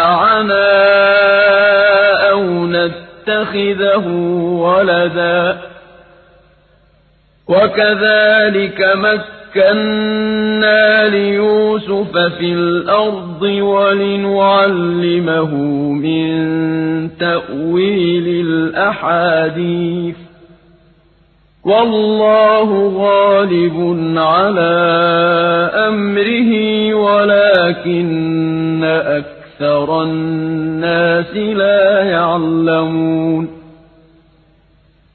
ينفعنا أو نتخذه ولدا. وكذلك مكنا ليوسف في الأرض ولنعلمه من تأويل الأحاديث. والله غالب على أمره ولكن أكثر الناس لا يعلمون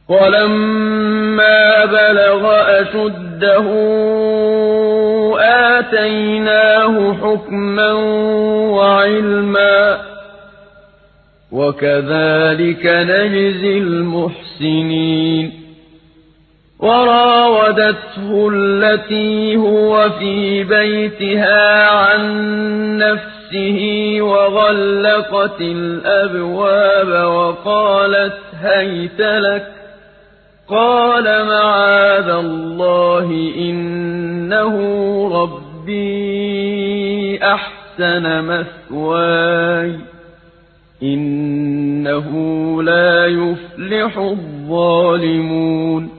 ولما بلغ أشده آتيناه حكما وعلما وكذلك نجزي المحسنين وراودته التي هو في بيتها عن نفسه وغلقت الأبواب وقالت هيت لك قال معاذ الله إنه ربي أحسن مثواي إنه لا يفلح الظالمون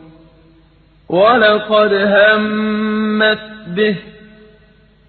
ولقد همت به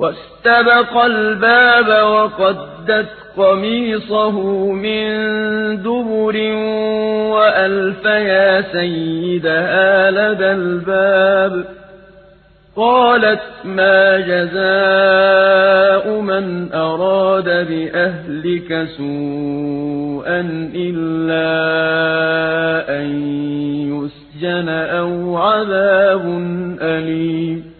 واستبق الباب وقدت قميصه من دبر وألف يا سيدها لدى الباب. قالت ما جزاء من أراد بأهلك سوءا إلا أن يسجن أو عذاب أليم.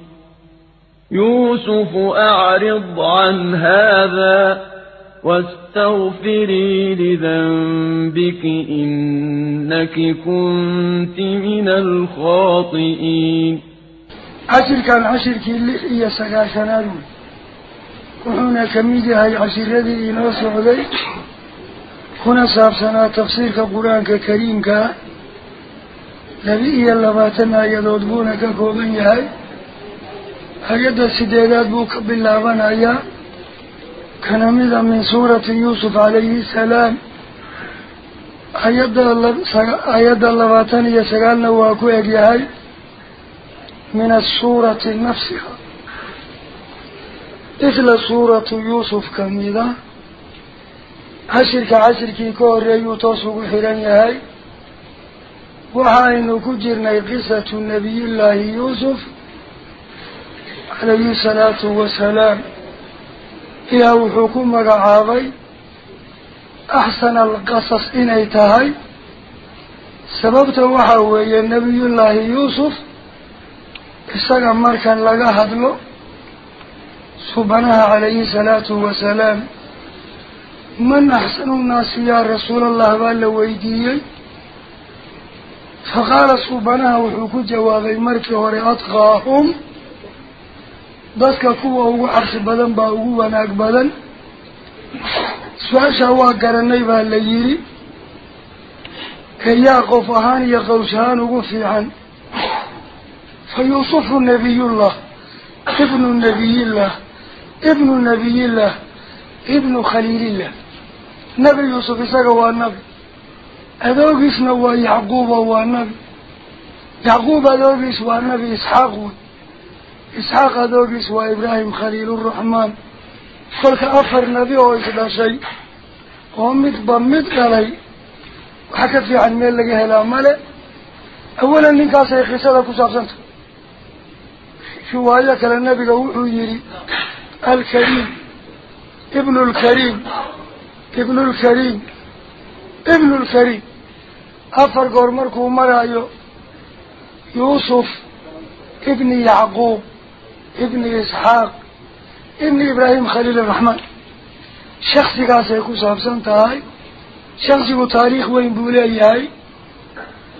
يوسف أعرض عن هذا واستغفري لذنبك إنك كنت من الخاطئين. عشر كان عشر كي إيا سقاشنان وحونا هاي عشر ذي إنو سعودي. هنا سابسنا تفسير كقرآن كريم نبي إيا اللباتنا يدودبونك كوبن يهي kana mida min suurati yuusuf calayhi salaam ayadda ayadda labaatan iyo sagaalna waa ku egyahay min asuurati nafsiha isla suuratu yuusuf kamida cashirka cashirkii ka horreeyuu toos ugu xiran yahay waxaynu ku jirnay qisatu nabiyullaahi yuusuf عليه الصلاة والسلام. إلى وحكم مقعابي أحسن القصص إني تهي. سببت وحاوي النبي الله يوسف. إساق مركا لغا هدلو. سبحانه عليه الصلاة والسلام. من أحسن الناس يا رسول الله وقال ويديي فقال سبحانه وحكو جوابي مركا ورأتقاهم cabsi badan baa ugu wanaag badan su-aashaa waa garanay baa la yidhi eeyaa qof ahaan iyo qawsh ahaan ugu fiican fa yuusufu nabiyullah ibnu nabiyillah ibnu nabiyillah ابن خليل الله نبي يوسف إساق النبي أدوغيسنا ويعقوب هو النبي يعقوب أدوغيس والنبي إسحاق إسحاق أدوغيس وإبراهيم خليل الرحمن. فلك أفر نبي وإسلا شيء؟ ومد بمد قلي. وحكت في عن ميل لقى هلا ماله أولا نكاسة يخسر كسابسنت. شو هايك للنبي قوحو يري؟ الكريم. ابن الكريم. ابن الكريم. ابن الكريم. أفر قرمركو مرايو يوسف ابن يعقوب. ابن إسحاق ابن إبراهيم خليل الرحمن. شخصي قاسي يكون سابسان تاي شخصي تاريخ وين بولي هاي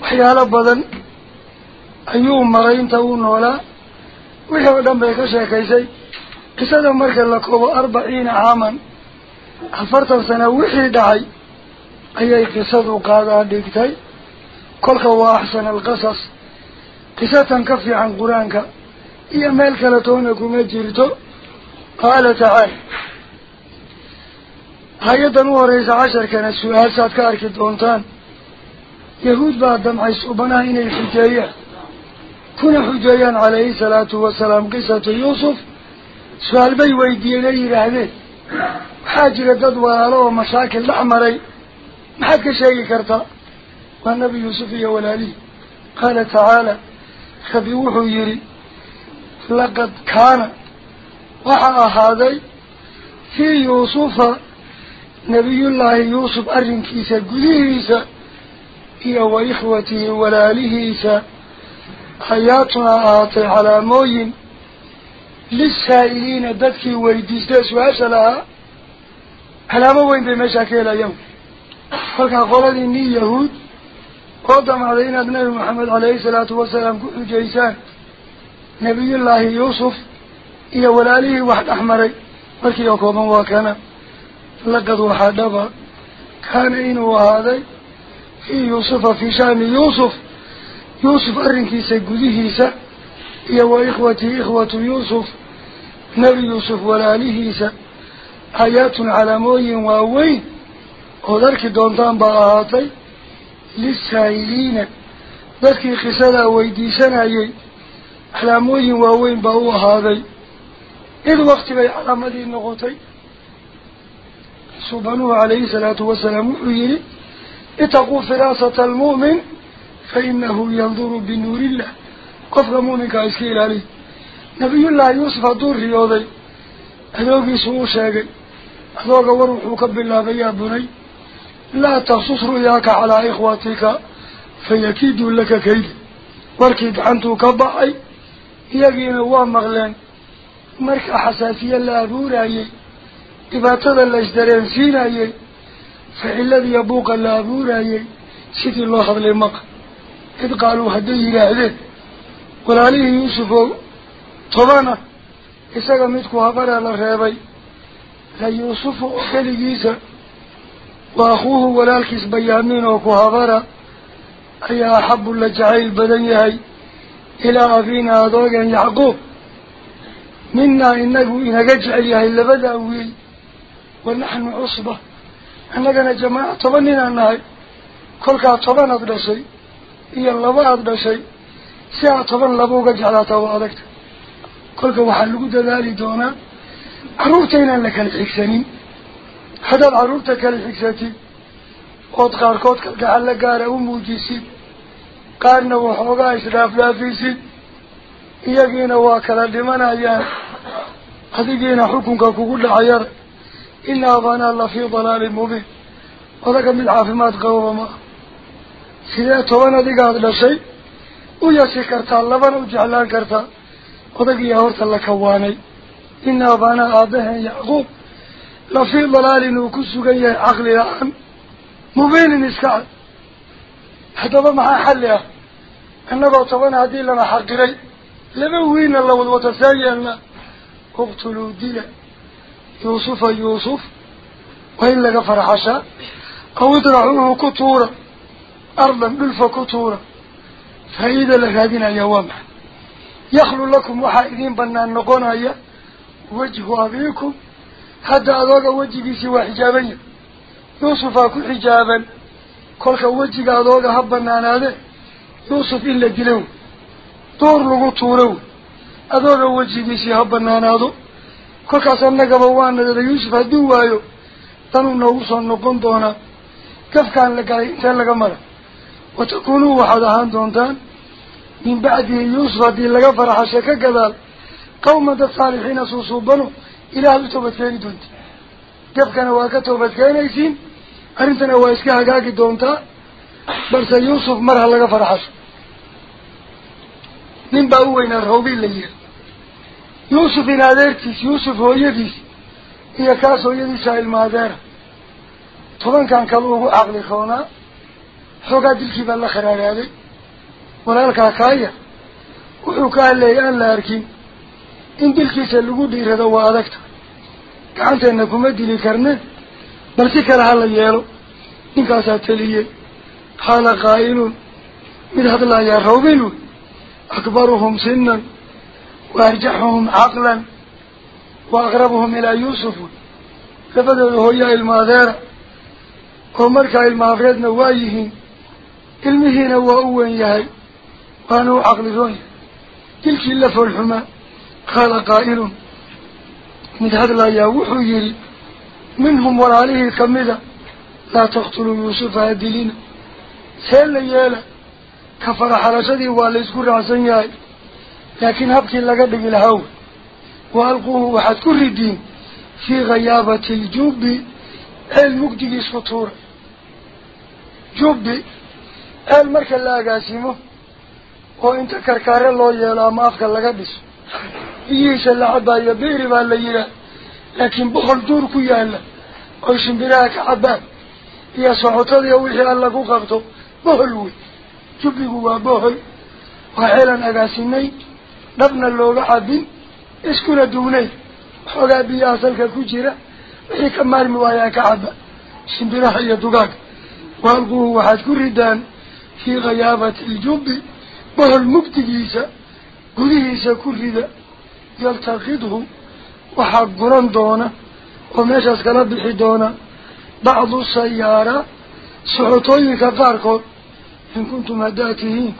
وحيالا بدن أيوم مرين تاون ولا. وحيا ودن بيكا شاكيسي. قصة مركا لكوب أربعين عاما. أفرتا سنة وحي دعي أي قصة قادة ديكتاي. كلك وأحسن القصص. قصة كفي إيا مالك لطونكم أجيرتو قال تعالى هيدا نوريز عشر كان السؤال سعد كارك الدونتان يهود بعد دمع السؤبنا هنا الحجاية. كنا حجايا عليه الصلاة والسلام. قصة يوسف سؤال بي ويدي لي رهدي حاجة لددوى له مشاكل لعمري محاك شيء كرتا. والنبي يوسف يا ولالي. قال تعالى. خبيوه يري. لقد كان وحا هذا في يوسف نبي الله يوسف أرن كيسا قديسا إيو إخوته ولا لهيسا حياتنا أعطي على موين للسائلين دكي ويدستس وأسلا هلا موين بمشاكل اليوم فلقا قولت إني يهود قدم علينا ابن محمد عليه الصلاة والسلام كل جيسان. نبي الله يوسف يا ولاليه واحد أحمري ولكي يقوم وكان لقد وحدفا كان إنو هذا في يوسف في شأن يوسف. يوسف أرنكي سيقوديه إيسا يا وإخوتي إخوة يوسف نبي يوسف ولاليه إيسا آيات على موي وأوي ودركي دونتان بغاهاتي للسائلين. ذكي خسالة ويدي عيي علامين ووين بوا هذي إذ وقت بي علامة النغوتي سبحانه عليه الصلاة والسلام يقول اتقوا فراسة المؤمن فإنه ينظر بنور الله قفل مؤمنك عسكيل عليه نبي الله يوسف دور رياضي أدوك سوء شاقي أدوك ورحوك بالله يا بني لا تخصص رؤياك على إخواتك فيكيد لك كيد واركد عن توكب يجينا وامغلين مرك حساسية لا أبورا يي إباطة لا إشدارين سينا يي فإلاذ يبوغ لا أبورا يي سيد الله حضل مق إذ قالوا هدي إلى هذين قل عليه يوسف طبانا إساق ميتكو هبارا لغيبي لي يوسف أخلي جيسا وأخوه ولالكس بيانين وكو هبارا أي أحب الله جعيل بدنيهي yahay labadaa wiil wa naxnu cusba annagana jamaaca toban ninaan nahay kolkaa toban aad dhashay iyo laba aada dhashay si aad toban laba uga jeclaataa waa adagta kolka waxaa lagu dadaali doonaa carruurta inaan la kala xigsanin haddaad carruurta kala xigsatid ood qaarkood kalgacal la gaara u muujisid dhimanayaan adigiina xukunka kugu dhacayar ina abanaa la fii dalaalin mubiin odaga mid caafimaad qababa ma ah sidee toban adigaad dhashay u yasi kartaa labana u jeclaan kartaa odagiyaa horta la kawaanay ina abanaa aabaheen yacquub la fii dalaalin uu ku sugan yahay caqli la-aan mubiinin iska cad هذا ما حل حلها إنه طبعاً هذه لما حقري لما وين الله وتسايلنا أقتلوا دينا يوسف يوسف. وإن لك فرحشا أو ادرعوه كتورا. أرضاً بلف كتورا. فإذا لك هذين يواما يخلو لكم وحائدين بنا النقونا وجه أبيكم. حتى أذوق وجه بيسي وحجابين يوسف أكون حجاباً. Adooga ha banaanaade yuusuf in la dilo wey door lagu tuuro wey adooga wejigiisii ha banaanaado kolkaas annagaba waa nadada yuusuf hadduu waayo tanuu noogu soo noqon doonaa gafkaan la galay intee laga mara watakuunuu waxaad ahaan doontaan min bacdihi yuusuf haddii laga faraxashe ka gadaal qawman dad saalixiina suusuubano ilaahaad u toobadkeeni doonta gafkana waa ka toobadkeenaysiin doontaa balse yuusuf mar ha laga faraxasho nin baa u weynaa rawbi la yihi yuusuf in adeertiis yuusuf hooyadiis iyo kaas hooyadiisa ilma adeera tobankan kale ugu caqli roonaa xoogaa dilkii baa la kharaaraaday walaalkaa kaaya wuxuu ka hadleeyay aan la arkin in dilkiisa lagu dhiirado waa adagta gacanteenna kuma dili karne مرسيك العالي يالو نكاسا تليه كان قائل من هذا الله يروبين أكبرهم سنا. وأرجحهم عقلا. وأغربهم إلى يوسف. فبدأ هو يا المادير ومركا المافرد نوايه. كلمه نواء يهي. وأنو عقل ذوي كل شيء لفرحما قال قائل من هذا الله يروحوا يلي yeela ka faraxalashadii waa laysku raacsan yahay laakiin habkii laga dhigi lahaa wey wa alquuhu waxaad ku ridiin fii ghayaabati ljubbi ceel mugdigiisku tuura jubbi ceel marka la agaasimo oo inta karkaare loo yeelo ama afka laga dhiso biyihiisa la cabaayo biiri baa la yihaah لكن بخل دور كيالا عشان براك عباد. يا صعوتاد يا وحي الله بخل وي، جبلي هو بخل. وحيلا أقاسيني نبنى اللوغة عبين اسكنا دوني. حقا بي أصلك كجيرا وحيكا مارمي وياك عباد عشان براك يدقاك وألقوه واحد كردان في غيابة الجب. بخل مبتقيسة قديسة كردان يلتقده doona oo meeshaas kala bixi doona bacdu sayaara socotooyinka qaarkood in kuntum haddaad tihiin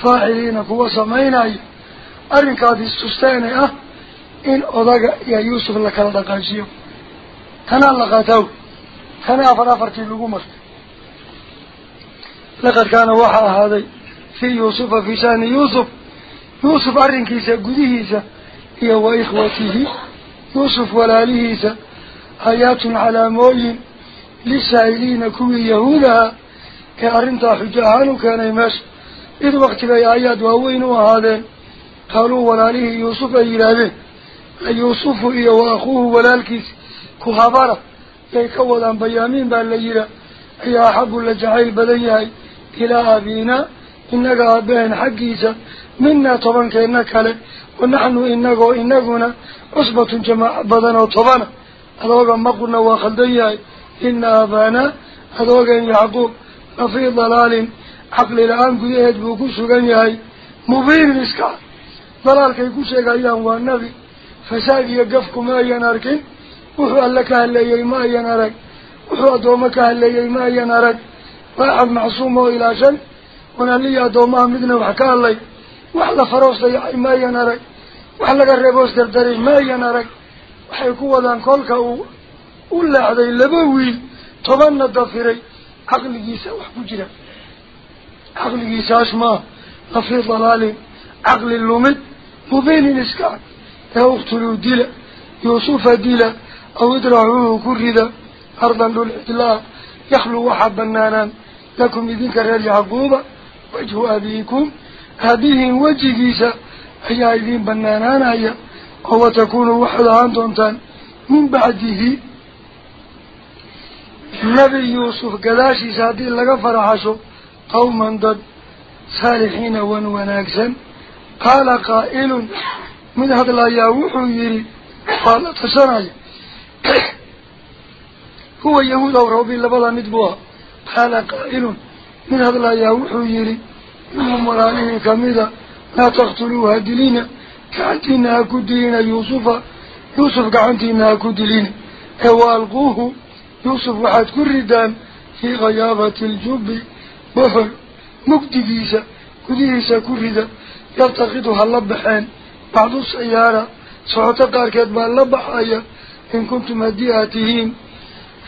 faaciliina kuwa samaynaya arrinkaad istusteene ah in odaga iyo yuusuf la kala dhaqaajiyo tanaa la qaataw tana afar afartii lagu martay laqad kaana waxaa ahaaday fii yuusufa fii shaani yuusuf yuusuf arrinkiisa gudihiisa إيه وإخوته يوسف ولا ليس آيات على موين للسائلين كو يهودا كأرنت حجاهان كان يمش إذ وقت بي آيات وهوين وهذا. قالوا ولا ليه يوسف إلابه يوسف إيه وأخوه ولا الكيس كهبارة كي كولا بيامين بالليلة أي أحب لجعيل بديه إلى أبينا إنك أبين حقيسا منا طبعا كأنك maquna waa khaldan yahay ina aabaanaa adoogeen yacquub lafii dalaalin caqli la-aan gudaheed buu ku sugan yahay mubiinin iska cad dalaalkay ku sheegayaan waa nebi fasaad iyo gafku ma ayan arkin wuxuu alle ka hadleeyey ma ayan arag wuxuu addoommo ka hadleeyey ma ayan arag waaxad macsuum oo ilaashan wanaliya addoomaha midna وحلا فروس ذي ما ينارك وحلا قربوس دردري ما ينارك وحيكو ذان كلك ولا هذا اللبوي طبنا الضفيري عقل جيسا وحبجرا عقل جيسا اسما لفي ضلال عقل اللومد مبين نسكع لو اقتلوا ديلا يوصوف ديلا أو ادرعوه كردا ارضا للاحتلاء يخلو واحد بنانا لكم يذكر الرجع قوبا وجه ابيكم أبيهم وجهيسا هي عيدين بنانان هي هو تكون واحد عندهم تان من بعده نبي يوسف قداشي سادي لغا فرحاشو قوما ضد صالحين ونواناكسا قال قائل من هذا لا يوحو يري. قال تسرعي هو يهود أو ربي اللبلا ندبوها قال قائل من هذا لا يوحو يري. منهم ولعليهم كميدا لا تقتلوها دلين كعنتي ناكو دلين يوسف. يوسف كعنتي ناكو دلين أوالقوه. يوسف وحد كردان في غيابة الجب. وفر مكتبيسة كديسة كردة يلتقطها اللبحان بعض السيارة. سعطة قاركت بها اللبحاية. إن كنت مدياتهم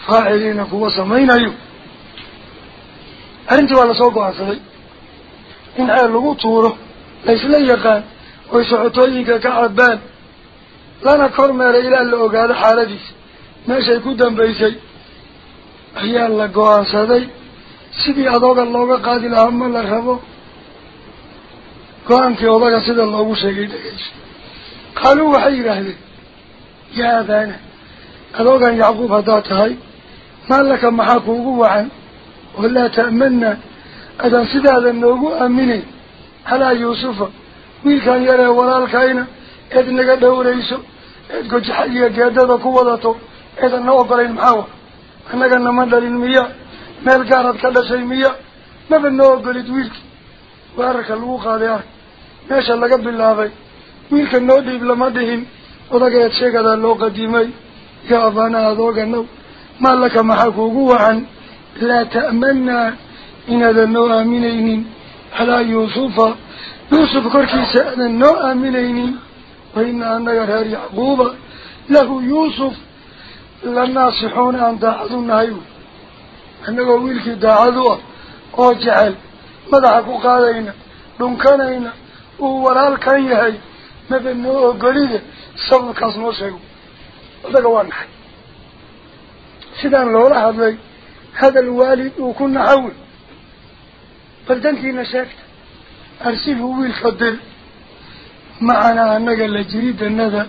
فاعلين وصمين أيو أنت ولا صوبها صغير إن أهلو طوره ليس ليقان ويسعطيك كعبان لنا كرمال إلا اللي أقال حالديس ما شيء كدن بيسي هي الله قواسة دي سيدي أدوغ اللوغة قادي لهم الله خبو قوان في أدوغة سيد الله وشيكي دكيش قالوا وحي رهدي يا أبانا أدوغا يعقوب هداتهاي ما لك محاكو قوة عن ولا تأمننا calaa yuusufa wiilkan yaree walaalkayna eed naga dhowrayso eed gojaxa iyo geedada ku wadato eedan na ogolayn maxaa wa annaga nama dhalin miya meel gaarad ka dhashay miya maba noo ogolid wiilkii weerarka lagu qaaday ark meesha laga bilaabay wiilka noo dhiib lama dhihin odageed sheegadaa loo qadimay yaa abaana adooganow maa laka maxaa kuugu wacan laa ta'manaa aaminaynin calaa yuusufa yuusuf korkiisa aadan noo aaminaynin wa ina annaga reer yacquuba lahu yuusuf la naasixuuna aan daacadu nahay annagoo wiilkii daacadu ah oo jecel madaxa ku qaadayna dhunkanayna uu walaalkan yahay maba noo ogolide sababkaas noo sheego odaga waa naxay sidaan loola hadlay hadal waalid uu ku naxawi arsilhu wiilka dir macanaa annaga la jiridanada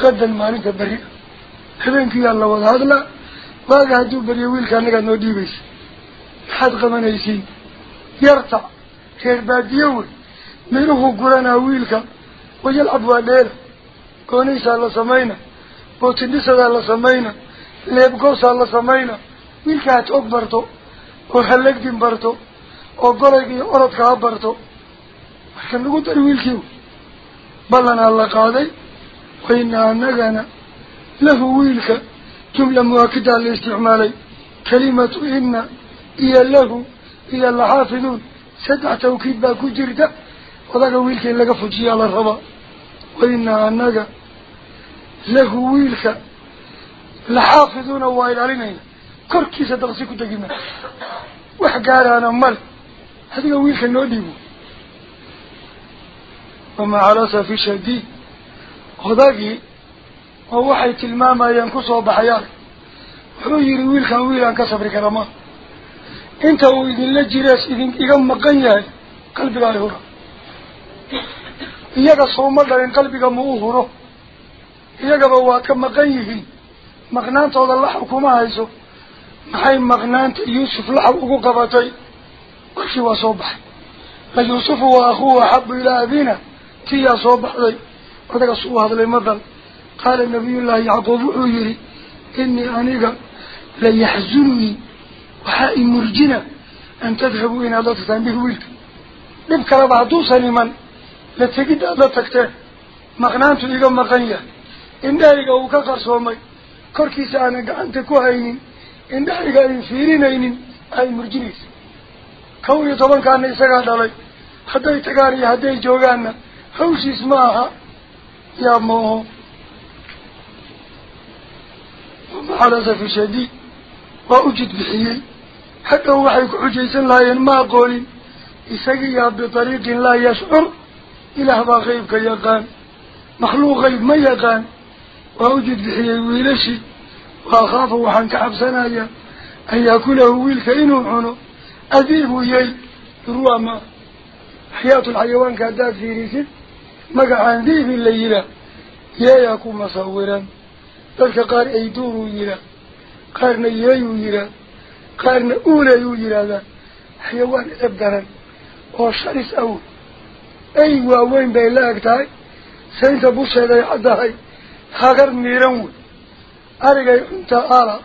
qadan maalinta berri ah habeenkiiyaa la wada hadlaa waaga hadduu beriyo wiilka anagaad noo dhiibaysa maxaad qabanaysiin yartac reer baadiyo wey miruhu guranaa wiilka wayalcab waa dheela goonaysaa la samayna bootindhisadaa la samayna leebgoosaa la samayna wiilka had og barto oo halagdin barto dari wiilkii ballanaa la qaaday wayna anagana lahu wiilka jumla muwaakidaa la isticmaalay kalimatu ina iyo lahu iyo laxaafiduun saddex tawkiid baa ku jirta odaga wiilka in laga fujiyaa la rabaa wayna anaga lahu wiilka laxaafiduuna waa ilaalinayna korkiisa daqsi ku degima wax gaaraana male shadiid odagii oo waxay tilmaamayeen kusoo baxayaan wuxuu yihi wiilkan wiilaan ka sabri kara ma inta uu idinla jirees idin iga maqan yahay qalbiga ay hura iyaga sooma dhalin qalbiga ma u huro iyagaba waa ka maqan yihiin maqnaantooda laxab kuma hayso maxay maqnaanta yuusuf laxab ugu qabatay abina tiyaa soo baxday odagas uu hadlay madal qaala nabiyullaahi yacquub wuxuu yihi inii aniga la yaxzununii waxaa i murjina an tadhabuu inaad la tagtaan bihi wiilka dhib kaleba hadduusan iman la tegid aad la tagteen maqnaantu iga maqan yahay indhahayga uu ka qarsoomay korkiisa aanan gacanta ku haynin indhahayga ayn fiirinaynin ay murjinaysa كوي طبعاً كان يسجد علي حتى يتقاري حتى يجوعنا حوش اسمها يا مو. وما على سف شديد وأوجد بحيي. حتى هو حيك عجيز لا ينما قولي. يسجي بطريق لا يشعر. إلى هبا غيب كيقان مخلوق غيب ما يقان. وأوجد بحيل ويلشي. وأخافه وحنك عبسنايا. أن يأكله ويلك إنه عنه. Yey durwaa ma xayaatu lxayawaanka haddaad fiirisid magacaan diibin la yihaa yeeyaa ku masawiran dadka qaar ayduuruu yihaa qaarna yeeyuu yihaa qaarna uuleyuu yidhaahdaa xayawaan edab daran oo sharis awoy ay waaweyn bay la eg tahay saynta busheeday caddahay hagar miiran wey arigay cunta ala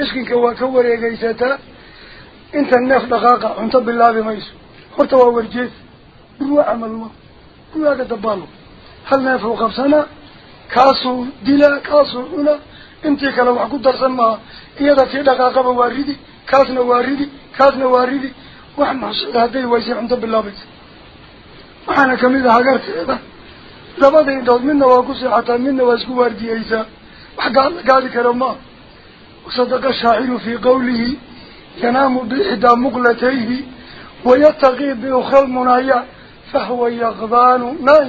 iskinka waa ka wareegaysataa إنت النفس دقاقة انت بالله بميس. خرطوا ورجيث بروا عملوا كلها قدبانوا هل نفسه قبسنا كاسو دلا كاسو هنا انتك لو حكو درسما أيضا في دقاقة واردي كاسنا واردي كاسنا واردي وحما شده هذي ويسي انت بالله بيس وحانا كميدة هكارت أيضا لابد إن دوت منا واقصي حتى منا واسكو واردي أيسا. وحقا قادي كرما وصدق الشاعر في قوله yanaamu biixdaa muqlatayhi wayataqii biukra lmunaya fahwa yaqdaanu naay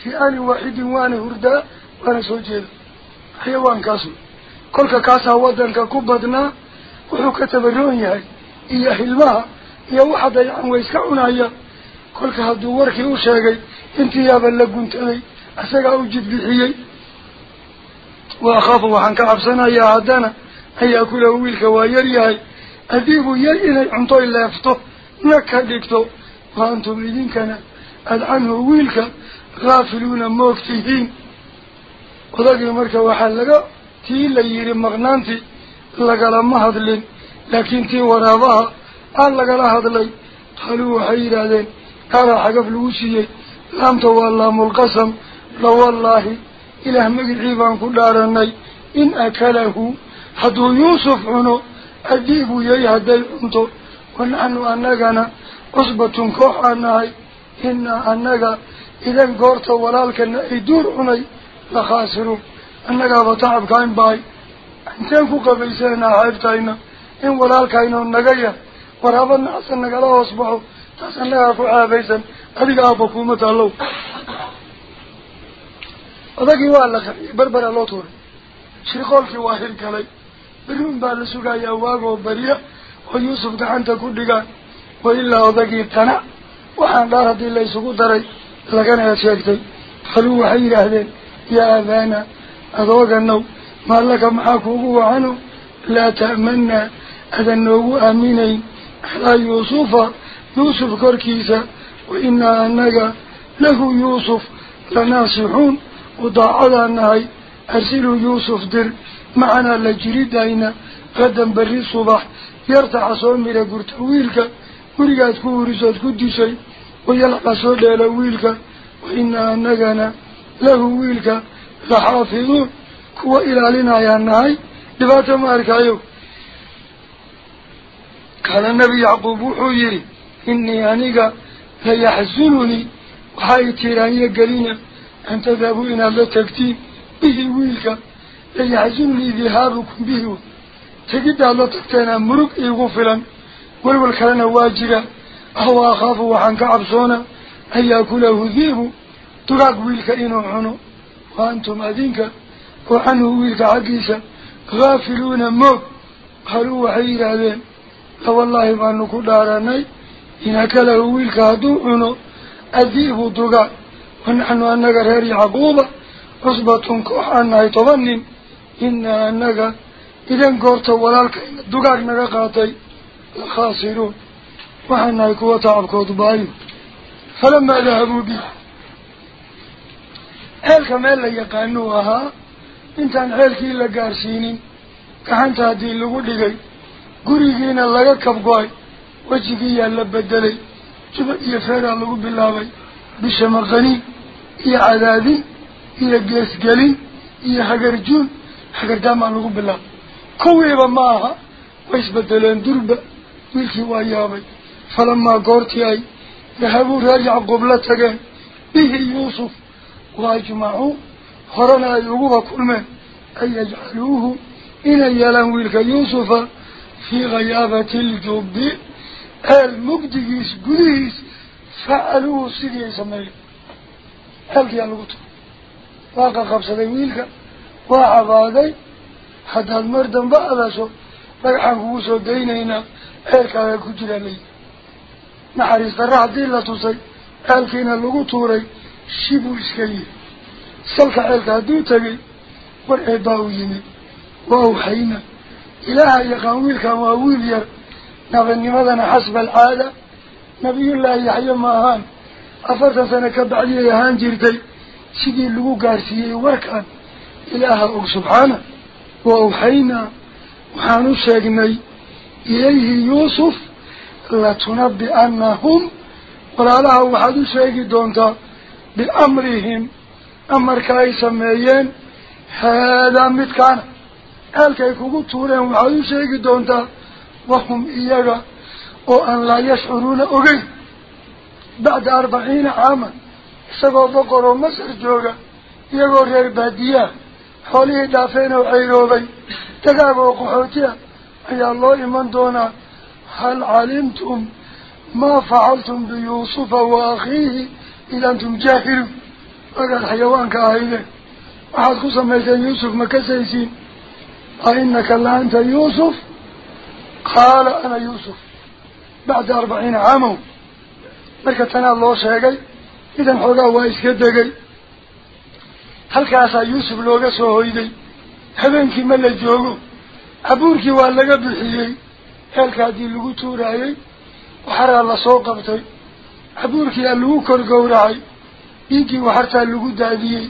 fii ani waaxidin waana hurdaa waana soo jeeda xayawaankaasu kolka kaasaa wadanka ku badnaa wuxuu ka tabaroon yahay iyo hilmaha iyo waxa dayacan way iska cunaya kolka hadduu warkii u sheegay intii yaaba la guntaday isagaa u jidbixiyey wa akhaafu waxaan leefto na ka dhigto wa antum idinkana aada canhu wiilka haafiluuna moogtihiin odagii marka waxaa laga tii la yidhi maqnaantii lagalama hadlin laakiin tii waraabaha aan lagala hadlay qaaluu waxay yidhaahdeen kaaraa xagaf lagu siiyey laamta waa laamulqasam lawallaahi ilaah magicii baan ku dhaaranay in akalahu hadduu yuusuf cuno adiibuu yahay hadday cunto wa naxnu annagana cusbatun koox aan nahay inaa annaga idan goorta walaalkana ay duur cunay la khaasiruun annagaaba tacabka in bahay inteen ku qabaysanaa xeebtayna in walaalkaynoo naga yar waraaba nacsan nagala hoos baxo taas annagaa ku caabaysan adiga aabba kuuma taallow odagii beriya oo yuusuf gacanta ku dhigaan wa ilaa odagii tana waxaan dhaar haddii la isugu daray lagana sheegtay qaluu waxay yidhaahdeen yaa abaana adooganow maallaka maxaa kuugu wacano laa ta'manaa adan noogu aaminayn alaa yuusufa yuusuf korkiisa wa inaa annaga lahu yuusuf lanaasixuun udaacadaan nahay arsiluu yuusuf dir معنا لجريد هنا قدم بري صباح. يرتع صومي لقرت ويلك. ورقات كورسات كدسي ويلقى صدى لويلك وإنا نغانا له ويلك. لحافظون. كوى إلى لنا يا النهاي لبات مارك عيو قال النبي عقوب حجري إني أنيقى ليحزنني وحايتي لأني قلينا أن تذهبوا إنا لتكتيب به ويلك. Dihaabukum bihi w tegiddaad la tagteenaa murug iigu filan welwal kalena waa jira ahwa akhaafu waxaan ka cabsoona an yaakulahu diibu dugaag wiilka inuu cuno wa antum adinka oo canhu wiilka xaggiisa haafiluuna moog qaluu waxay yidhaahdeen lawallaahi baanu ku dhaaranay in akalahu wiilka hadduu cuno adiibu dugaag wa naxnu annaga reer idan goorta walaalkayna dugaag naga qaatay la khaasiruun waxaan nahay kuwa tacabkood baayo falamaa dahabuu bi ceelka meel la yaqaanuu ahaa intaan ceelkii la gaarsiinin gacanta haddii lagu dhigay gurigiina laga kabgo-ay wejigiiyaa la bedelay jubad iyo feeraa lagu bilaabay bisha maqaniin iyo cadaadin iyo geesgelin iyo hagarjuun aha way isbedeleen durba wiilkii waa yaabay falamaa goortii ay dahabuu reer yacquub la tageen bihi yuusuf waajmacuu horena ay uguba kulmeen an yajcaluuhu inay yeelaan wiilka yuusufa fii khayaabati ljubbi ceel mugdigiis gudihiis facaluuhu sidii ay sameeyeen ceelkiyaa lagu turay waa qaqabsaday wiilka ku jiraa layi naxariis darra haddii la tusay ceelkiina lagu tuuray shibuu iska yihi salka ceelka hadduu tegay war eebbaa u yimid waa waxayna ilaaha yaqaan wiilkan waa wiil yar nabadnimadana xasba alcaada nabiyullaahi yaxye ma ahaan afartan sano ka bacdiyay ahaan jirtay sidii lagu gaarsiiyey warkan إله سبحانه. وأوحينا وحانو شاقني إليه يوسف لتنبئنهم ولا لها وحدو شاقي دونتا بأمرهم. أمر كاي سميين هذا متكان قال كيكوكو تورين وحدو شاقي دونتا وهم إياك وأن لا يشعرون أغي. بعد أربعين عاما سقوا بقروا مصر جوغا يقول ربادياه خليه دافين وعيروبي تقابوا قحوتيا يا الله من دونا هل علمتم ما فعلتم بيوسف وأخيه إذا أنتم جاهلوا أقل الحيوان كأهيدا أحد خصا ميزان يوسف مكسيسين أئنك لا أنت يوسف قال أنا يوسف بعد أربعين عاما لك تنال الله شيئا إذا حقا وإسكدقا halkaasaa yuusuf looga soo hoyday habeenkii ma la joogo cabuurkii waa laga bixiyey heelka haddii lagu tuuraayey waxaraa lasoo qabtay cabuurkiiaa lagu kor gowracay dhiiggii waxartaa lagu daadiyey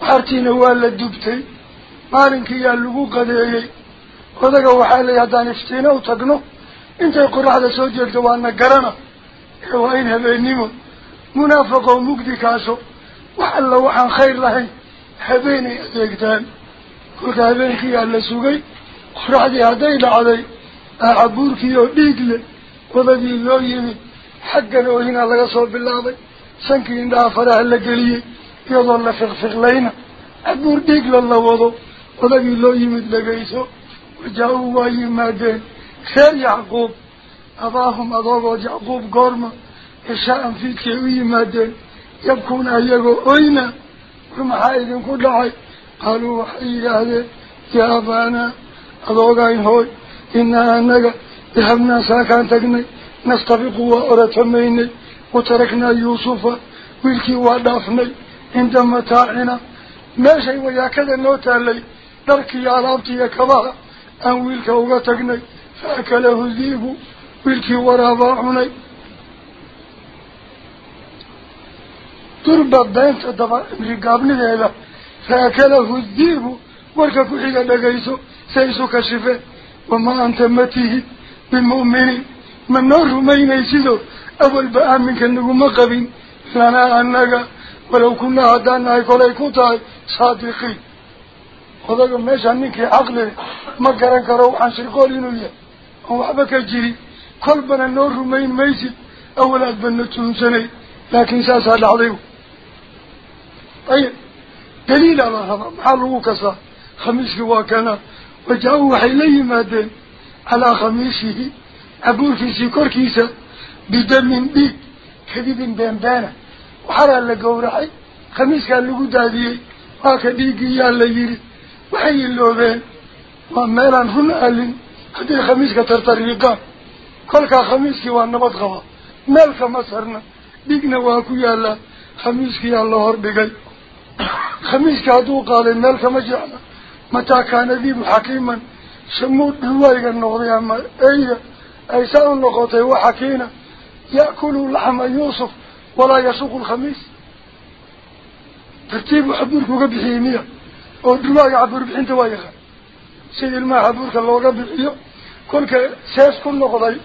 waxartiina waa la dubtay maalinkiiyaa lagu qadeeyey odaga waxaa leeyahy haddaan iftiina u tagno intay qoraxda soo jeegto waana garana ee waa in habeennimo munaafaqoo mugdi kaaso wax alla waxaan khayr lahayn kolka habeenkiiyaa la sugay qoraxdii hadday dhacday aacabuurkii oo dhiig leh wadadii loo yimid xaggan oohinaa laga soo bilaabay sankii indhaha faraha la geliyey iyadoo la fiqfiqlayna cabuur dhiigla la wado wadagii loo yimid dhagayso wajaa-uu waa yimaadeen reer yacquub abaahum adoogood yacquub goorma cishaa-an fiidkay u yimaadeen yabkuuna iyagoo oyna war idinku dhacay qaaluu waxay yidhaahdeen yaa abaanaa adoogayn hooy inaa anaga dahabnaa saakaan tagnay nastabiqu waa oratamaynay wataraknaa yuusufa wiilkii waa dhaafnay cinda mataacina meeshay wayaakada noo taalay dharkiiyo alaabtiiyo kabaha aan wiilka uga tagnay fa akalahu diibu wiilkii waraabaa cunay warka ku xiga dhagayso say isu kashifeen wamaa anta ma tihid bimu'miniin ma noo rumaynaysido awalba aaminka naguma qabin lanaa annaga walow kunaa haddaan nahay kolay ku tahay saadiqiin odaga meesha ninkii caqli ma garan karo waxaan shirqool inuu yahay oon waxba ka jirin kolbana noo rumayn maysid awal aad badna tuhunsanay laakiin saasaa dhacday طيب دليل الله محلوك صح خميسه وكان وجاءوا حليه مادين على خميسه أبو في سكر كيسة بدم بيك كذب بين بانه وحالا لقوا رحي خميس كان دادي دادية واكا بيقيا ليري وحي اللوبين وميلا هنا ألين هذه خميس كترتر بيقا كلك خميس كيوان نبط خوا مالك مصرنا بيقنا واكو يالا خميس كيالله هربقاي. خميس كادو قال إن ملك مجعنا متى كان ذيب حكيما؟ سموت الله النغضي أما أي أيساء النغضي وحكينا. يأكل لحم يوسف ولا يسوق الخميس. ترتيب حبورك وقبحي مية. ودلوا يعبر بحين توايخا سيد الماء حبورك الله وقبحي كلك سيس كل نغضي.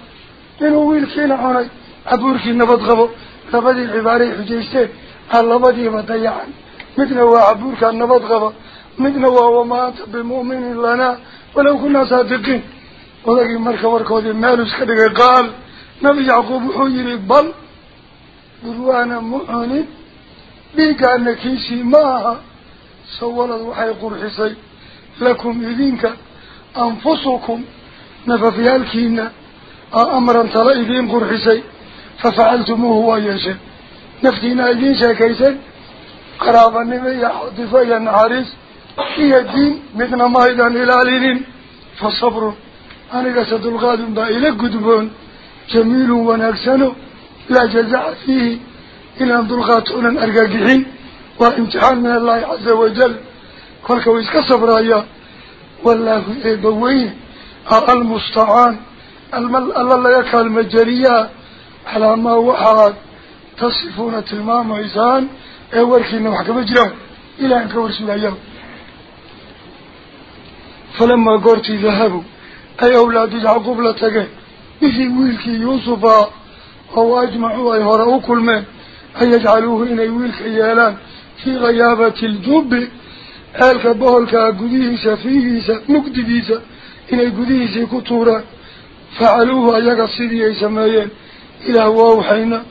إنه ويلكينا حوني حبورك النبض غبو. لبدي العباري حجيستي هل لبدي ما ضيعني مثل هو عبور كان نبض غبا مثل هو وما بمؤمن لنا. ولو كنا صادقين. ولكن مركب ركوة المالوس كذلك قال نبي يعقوب حجر بل. قروانا مؤمن. بيك أنك إنسي ماها. سولد وحي قرحصي لكم إذنك. أنفسكم. نففيالكين أمرا تلا إذن قرحصي ففعلتموه وإنسي نفتينا إذن شاكيسي قرابة نمية حطفية عريس هي الدين مثل ما إذن الالين فالصبر أنا قصد الغادم ضائي لقدبون جميل ونكسن لا جزع فيه. إلا عبد الغاتون الأرقاقين وامتحان من الله عز وجل. فالكويس كصبر أيها والله إيبويه المستعان. ألا الله يكى على ما وحرات تصفون تلمام عزان أوركي نوح كبجرون إلى أن كورسنا يوم فلما قرتي ذهبوا أي أولاد العقوب لتقه بذي ويلكي يوسفا أو أجمعوا أي هرأوا كل من أي يجعلوه إني ويلكي يالان في غيابة الدب ألك بولك قديس فيهيس مكدديس إني قديس كتورا فعلوه أيها يا يسمايين إلى هو أوحينا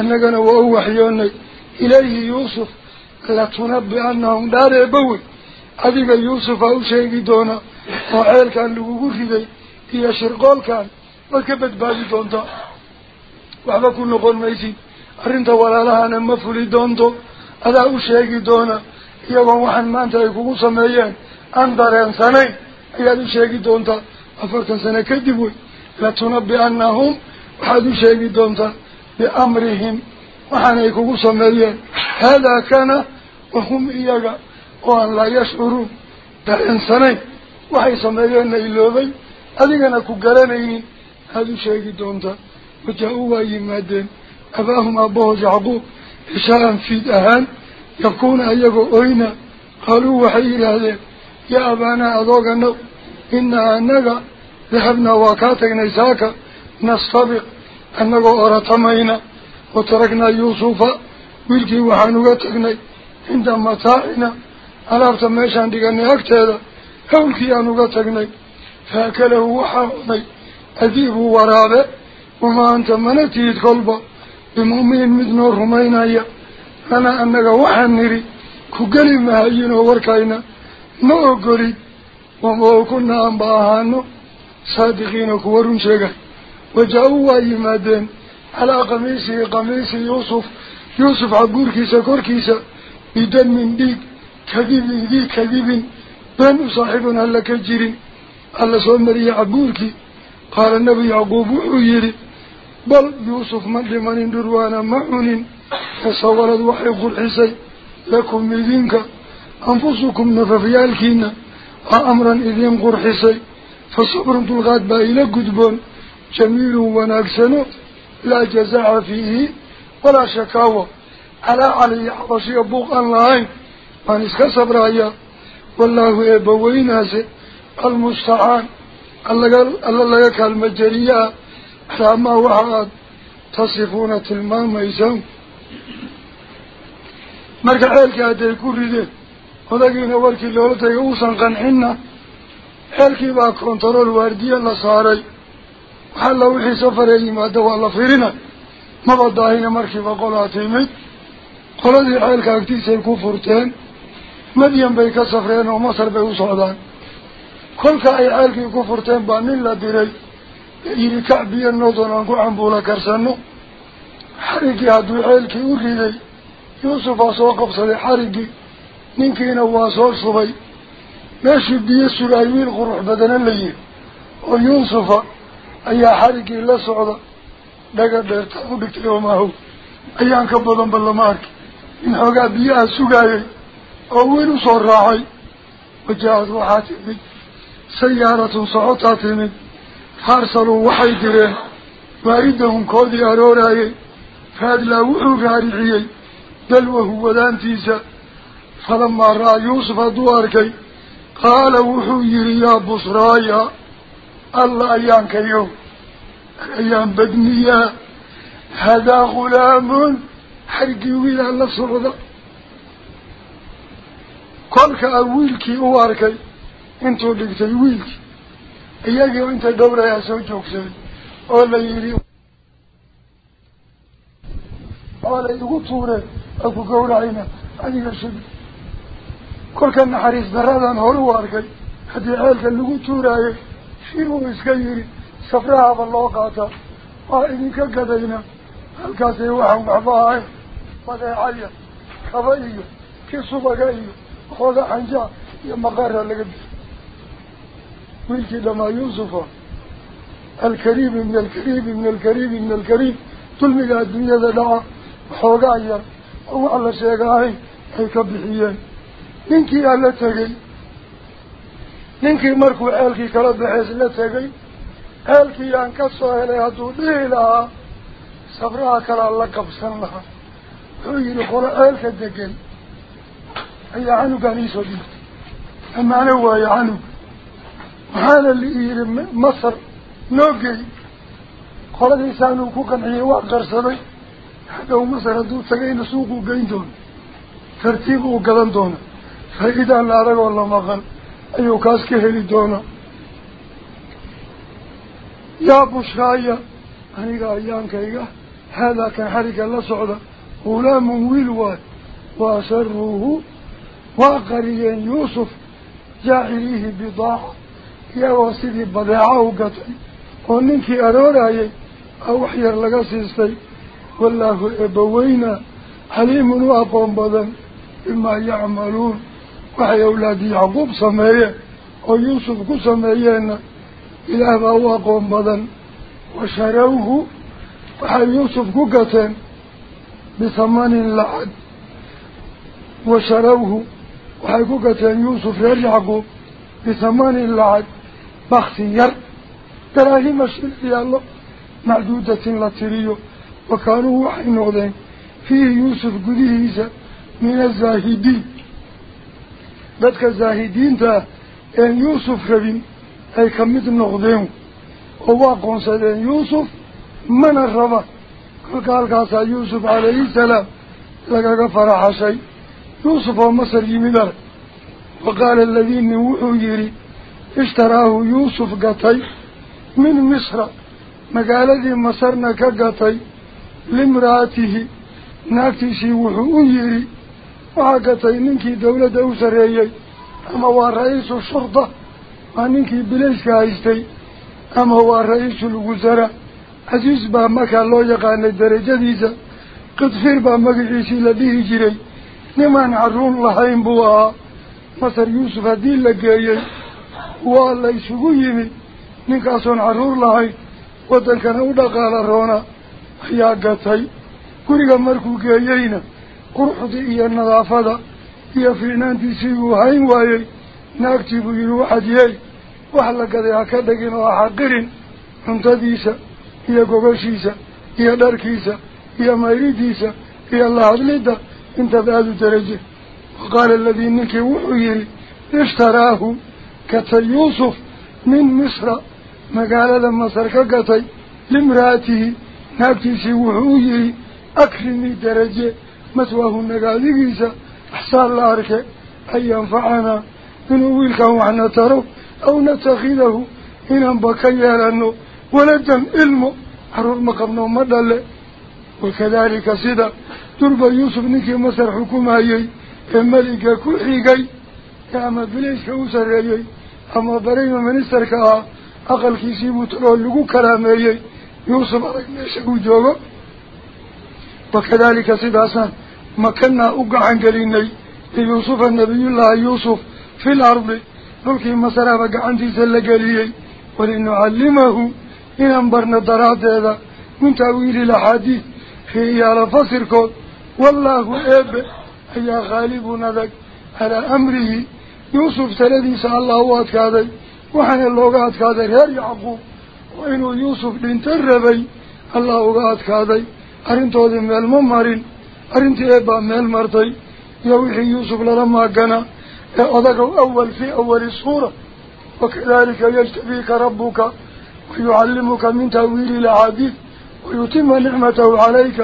أنك أنا هو أوحيوني إليه يوسف. لتنبي أنهم دار يبوي أذيك يوسف أو شيء دونا وعيل كان لقوه في هي شرقال كان. وكبت بادي دونتا. وعبا كنو قول ميسي أرنت ولا لها نمفولي دونتا هذا أو شيء دونا يوان وحن ما أنت يقوه سميان أندر ينساني أيادي شيء دونتا أفرت سنة كدبوي. لتنبي أنهم حدو شيء دونتا بأمرهم. Kana wahum iyaga oo aan laa yashcuruun dareensanayn waxay sameeyeenna iloobay adigana ku garanaynin aada u sheegi doontaa wajaa-uu waa yimaadeen abaahum aabbahood yacquub cishaa'an fiid ahaan yabkuuna ayagoo oyna qaaluu waxay yidhaahdeen yaa abaanaa adooganow inaa annaga dahabnaa waa kaa tagnay saaka nastabiq annagoo oratamayna wa taragnaa yuusufa wiilkii waxaan uga tagnay cinda mataacina alaabta meeshaan dhiganay agteeda hawlkii aan uga tagnay faakalahu waxaa cunay adiibuu waraabe wamaa anta mana tihid kolba bimu'minin mid noo rumaynaya lana annaga waxaan nidhi ku geli mahayinoo warkayna ma ogolid على قميصه قميص يوسف. يوسف عبور كيسا كور كيسا بدم ديك كذب ديك كذب بان صاحبنا لك جيري الله يا عبور كي قال النبي يعقوب عييري بل يوسف من لمن دروانا معنين الوحي وحيق الحسي لكم مدينك أنفسكم نففيال نففيالكين وأمرا إذين قرحسي فصبرت الغاد بائلة قدبون جميل ونكسنو لا جزاء فيه ولا شكاوى. على علي عرشي أبوغ اللهين من اسكسب رأي والله إبوهي ناسي المستعان. الله لك المجرية على ما وعد. تصفون تلمام ايسان مالك عيلك هذا يقول ريدي ولكن اولك اللي قلت يوصن قنحنا. عيلك باكونترول واردية صاري qolaa timid qoladii ceelka agtiisay ku furteen madyan bay ka safreen oo masar bay u socdaan kolka ay ceelkii ku furteen baa nin la diray yidhi kacbiya noodon aan ku cambuula karsano xariggii hadduu ceelkii u riday yuusufaa soo qabsaday xariggii ninkiina waa soo shubay meeshii biyo sugaay wiil qurux badana la yihi oo yuusufa أي حرق إلا صعدة لقد درت أخذك يوم أهو أي أنك بضم بالمارك إن حقا بيها سقايا أولو صراحي وجاءت وحاتمي سيارة صعطاتمي فارسلوا وحي ديرين واردهم كودي أروراي فهذا لا وحو فارعيي بل وهو دانتيسا فلما رأى يوسف دواركي قال وحو يريا بصرايا alla ayaankayow ayaan badniyaa hadaa ghulaamun xarigii wiilaa la socda kolka a wiilkii u arkay intuu dhigtay wiilkii iyagii intay dhowrayaa soo joogsaday oo la yidhi oolay igu tuureen oo ku gawracayna adiga shudi kolka naxariis daradan hore u arkay haddii شنو مسكيري سفرها باللوقة وإنك قدينا الكاسي وحن بحضاها فضي عالية كفائية كسو بقائية خوذ عنجا يمقارها لقد ملك لما يوسف الكريم من الكريم من الكريم من الكريم تلمي الدنيا ذا دعا حوقايا وعلى شيقاهي حيكبحيا إنك ألا تقل نينك مركو عالكي كرب حيز تغي عالكي ان كسو هله حدو ليلا صبرها كلا الله قبسن لها هو يقول عالك دجل اي عنو قاني سوجي اما أنا هو يعنو وحال اللي يرم مصر نوغي قول الإنسان وكوكاً عيه وعقر سبي حتى هو مصر هدو تغيين سوقه قين دون ترتيبه قدن فإذا الله رجو الله مغل kan xariga la socda hulaamun wiil waay wa asaruuhu waa qariyeen yuusuf jaaciliihi bidaaca iyagoo sidii badeeca u gatay oo ninkii aroorayay aa wax yar laga siistay wallaahu eebbaweyna xaliimun u aqoon badan bimaa yacmaluun وحي أولادي يعقوب سمية ويوسف سميين إلى قوم بضن وشروه وحي يوسف قتن بثمان لعد. وشروه وحي قتن يوسف رجع يعقوب. بثمان لعد. بخسير تراهي مشكلة يا الله. معدودة لطريو. وكانوا وحي نغذين فيه يوسف قديه من الزاهدين. دادك زاهدين تا إن يوسف خبين. أي كميت النقضين وواقون سيد إن يوسف من الربا. كل قالك عسى يوسف عليه السلام. لقاك فرح شيء يوسف ومصر يمدر وقال الذين نوحوا يري. اشتراه يوسف قطي من مصر. ما قال ذي مصرنا كقطي. لمراته ناكتشي وحوه يري. Ama waa ra-iisu shurda waa ninkii bilayska haystay ama waa ra-iisul wasaraa casiis baa markaa loo yaqaanay darajadiisa qidfir baa magaciisii la dhihi jiray nimaan carruur lahayn buu ahaa masar yuusuf haddii la geeyey waa la isugu yimid ninkaasoon carruur lahayn waddankana u dhaqaala roona ayaa gatay guriga markuu geeyeyna قرحه هي النظافه هي في نانتي سيو هين واي ناكتب يرو حديي وحلا قديها كدغين وها قرين انت ديسا هي غوغشيسا هي داركيسا هي مايريديسا هي الله عليدا انت بهذه الدرجه وقال الذي انك وحير اشتراه كتيوسف من مصر ما قال لما سرك قطي لمراته ناكتي سيوحوه أكرمي درجة an yanfacanaa inuu wiilkan waxna taro aw natakhidahu inaanba ka yeelano waladan ilmo caruur ma qabno ma dhale wakadalika sida durba yuusuf ninkii masar xukumayey ee meliga ku xigay ee ama bilayska u sarreeyey ama barima ministerka ah aqalkiisiibuu taloo lagu kalaameeyey yuusuf adag meesha uu joogo وكذلك سداسا ما كنا قريني قليني يوسف النبي الله يوسف في الأرض ولكن ما سرابك عندي سل قليني ولأنه علمه إن أنبرنا درات هذا من تأويل الحديث في إيالة فصرك والله أب أي غالب نذك على أمره يوسف سلذي سأل الله أتكاذي وحن الله أتكاذي هاري عقوب وإنه يوسف لانتربي الله أتكاذي أرنت ذي مال ممارين أرنتي إبا مال مرتي يوحي يوسف لما قنا أضغوا أول في أول صورة وكذلك يجتبيك ربك ويعلمك من تأويل العديث ويتم نعمته عليك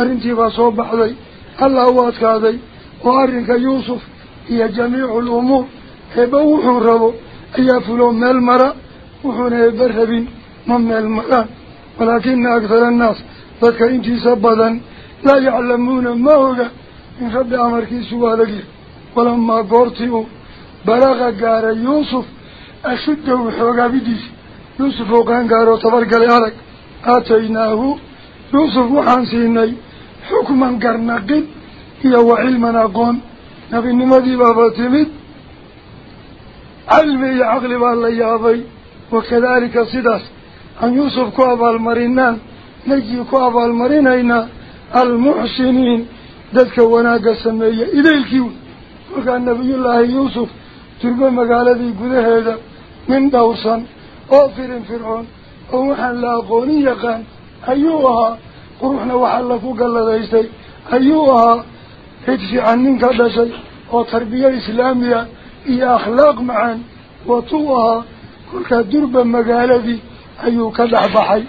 أرنتي فصوب علي اللهوات كاذي وأرنك يوسف هي جميع الأمور إبا وحو ربو أي فلو مال مرأ وحو نبرهبين من مال مرأ ولكن أكثر الناس فك إنتي سبدا لا يعلمون ما هو إن رب أمرك سوالك ولما قرتيه بلغ قار يوسف أشده حوق بديس يوسف وقان قارو تبرق لأرك آتيناه يوسف وحان سيني حكما قرنقب هي وعلما قون نبي نمدي بابا تمد علمي عقل بالله يا أبي وكذلك صداس عن يوسف كوابا المرنان نجي كعب المرين المحسنين المحسنين. ذلك وناقة سمية. إليك وكان نبي الله يوسف تربى مقالة يقول هذا من دوسا أوفر فرعون. ومحن لاقوني كان أيوها. قروحنا وحلفوا قال ذيستي أيوها. هتشي عنين كذا شيء وتربية إسلامية. هي أخلاق معا وطوها. كل كدرب مقالة أيو كذا بحي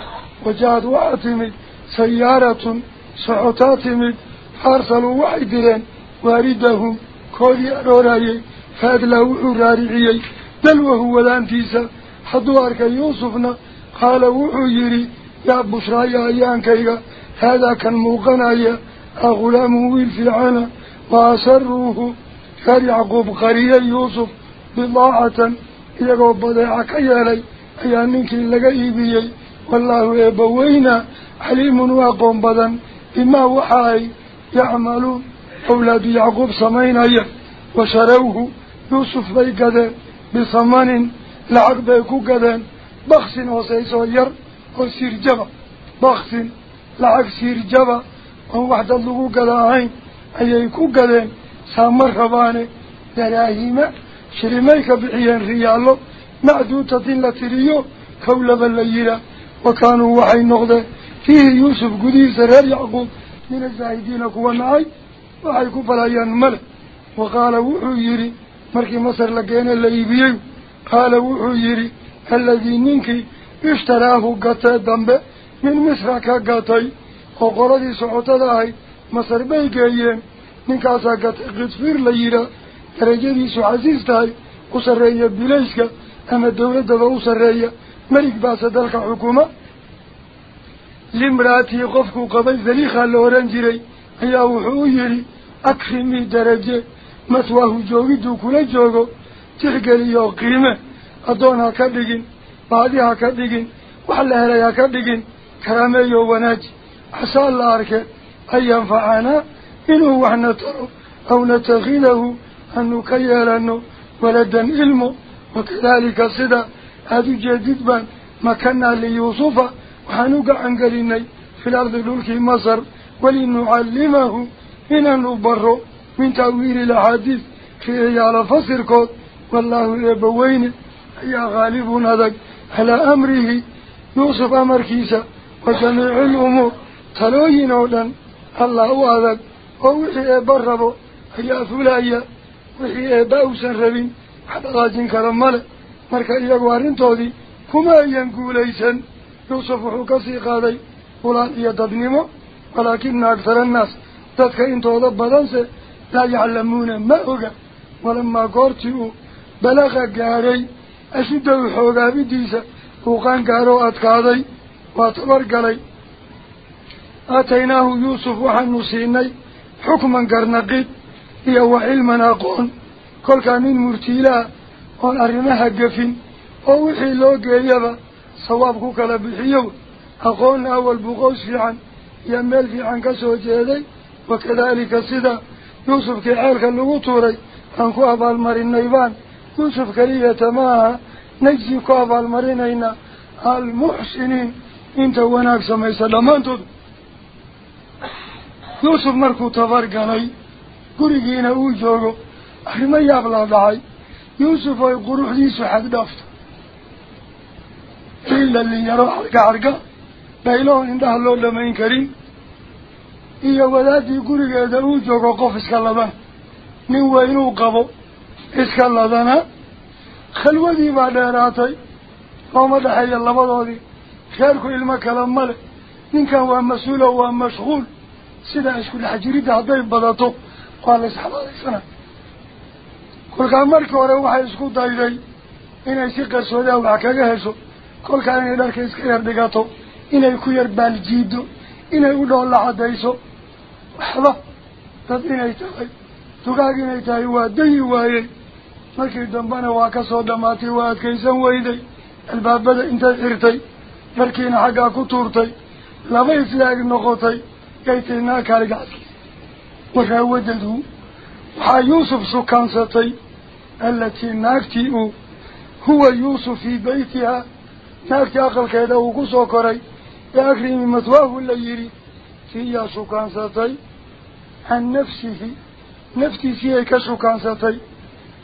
وجاءت واتمد سيارة سعطاتمد حرسلوا وعيدين واردهم كوري أروريي فاد له أراريعيي دلوه ولان فيسا حدوارك كيوسفنا قال وعيري يا بشرى بشرايا يانكيغا هذا كان موقنايا أغلام ويل في العنى وأسروه كاري يعقوب قرية يوسف بضاعة إذا قبضي عكيالي أيانيك اللقائي بيي ay yacmaluun awlaadu yacquub samaynaya wa sharawhu yuusuf bay gadeen bisamanin lacag bay ku gadeen baksin hooseysoo yar oo siirjaba baksin lacag siirjaba oon wax dad lagu gada ahayn ayay ku gadeen saama rabaane daraahima shilimay ka bixiyeen riyaallo macduutatin la tiriyo kowlaba la yihaa وكانوا وحي النقضة فيه يوسف قديس رير يعقوب من الزاهدين كوان عاي وحي كفل أيان ملك. وقال وحو يري مركي مصر لقين اللي يبيه قال وحو يري الذي ننكي اشتراه قطة دمب من مصرك قطة وقردي سعوتة داي مصر بيقين نكاسا قطة قطفير ليرا رجدي سعزيز داي وصر رأي بليسك. أما الدولة دفع وصر ملك باسة دلك حكومة. لمراتي قفكو قبل ذليخة لورنجري هيا أكثر من درجة. مسواه جوغي دوكولا جوغو. تحقلي يوقيمة أدونا كدقين بعدها كدقين وحل أهليا كدقين كرامي يووناج حسا الله أركا أن ينفعنا. إنه وحنطره أو نتخيله. أنه كيالانه ولدا علمه وكذلك صدق هذا جديد بان ما كان ليوسف عن قريني في الأرض للك مصر ولنعلمه من أن نبره من تأويل الحديث في إيالة فصركوت والله يبوين يا غالب هذا على أمره. يوسف أمر كيسا وجميع الأمور تلوين أولا الله أعذك ووحي أبربه يا فلايا وحي أباو ربي حتى غازين كرمالك marka iyagu arrintoodii kuma ayan guulaysan yuusuf wuxuu kasii qaaday hulaal iyo dadnimo walaakina aktara annaas dadka intooda badanse laa yaclamuuna ma oga walamaa goortii uu balaqa gaadhay ashuddahu xoogaabidiisa uu qaangaaroo adkaaday waa tabargalay aataynaahu yuusuf waxaanu siinay xukman garnaqid iyo wa cilman aqoon kolkaa nin murtiilaha oon arrimaha gafin oo wixii loo geeyaba sawaab ku kala bixiyo aqoonna awal buu qows fiican iyo meel fiican ka soo jeeday wakadaalika sida yuusufkii ceelka lagu tuuray aan ku abaalmarinay baan yuusuf keliyata maaha najsi ku abaalmarinaynaa almuxsiniin inta wanaag samaysa dhammaantood yuusuf markuu tabargalay gurigiina uu joogo arrimo yaab laa dhacay يوسف يقول روح ليس حد دفت إلا اللي يروح عرق عرق بيلوه عنده اللون لما ينكرين إيا وذات يقرق يدعوز وقف اسكالله من وين وقفه اسكالله دانا خلوه دي بعد راتي. ومدى حي الله بضعه خيركو إلما كلام ملك إن كان هو مسؤول أو مشغول. سيدا أشكو الحجري ده ضيب بضاته قال إسحبه السلام. Kolkaa markii hore waxay isku dayday inay si qarsoodaa wax kaga hesho kolkaa inay dharka iska yar dhigato inay ku yar baaljiido inay u dhoolla caddayso waxba dad inay tahay dugaag inay tahay waa dayi waayey markii dambena waa ka soo dhamaatay waa adkaysan weyday albaabada intay xirtay dharkiina xaggaa ku tuurtay laba islaag noqotay yay tiri naagkaali gacadkiisa waraawadadu waxaa yuusuf sukaansatay التي ناكتئ هو يوسف في بيتها. ناكت أقل كيده وقصه كري من مثواه اللي يري. تيا سكان ساتي عن نفسه. نفتي فيه كسكان ساتي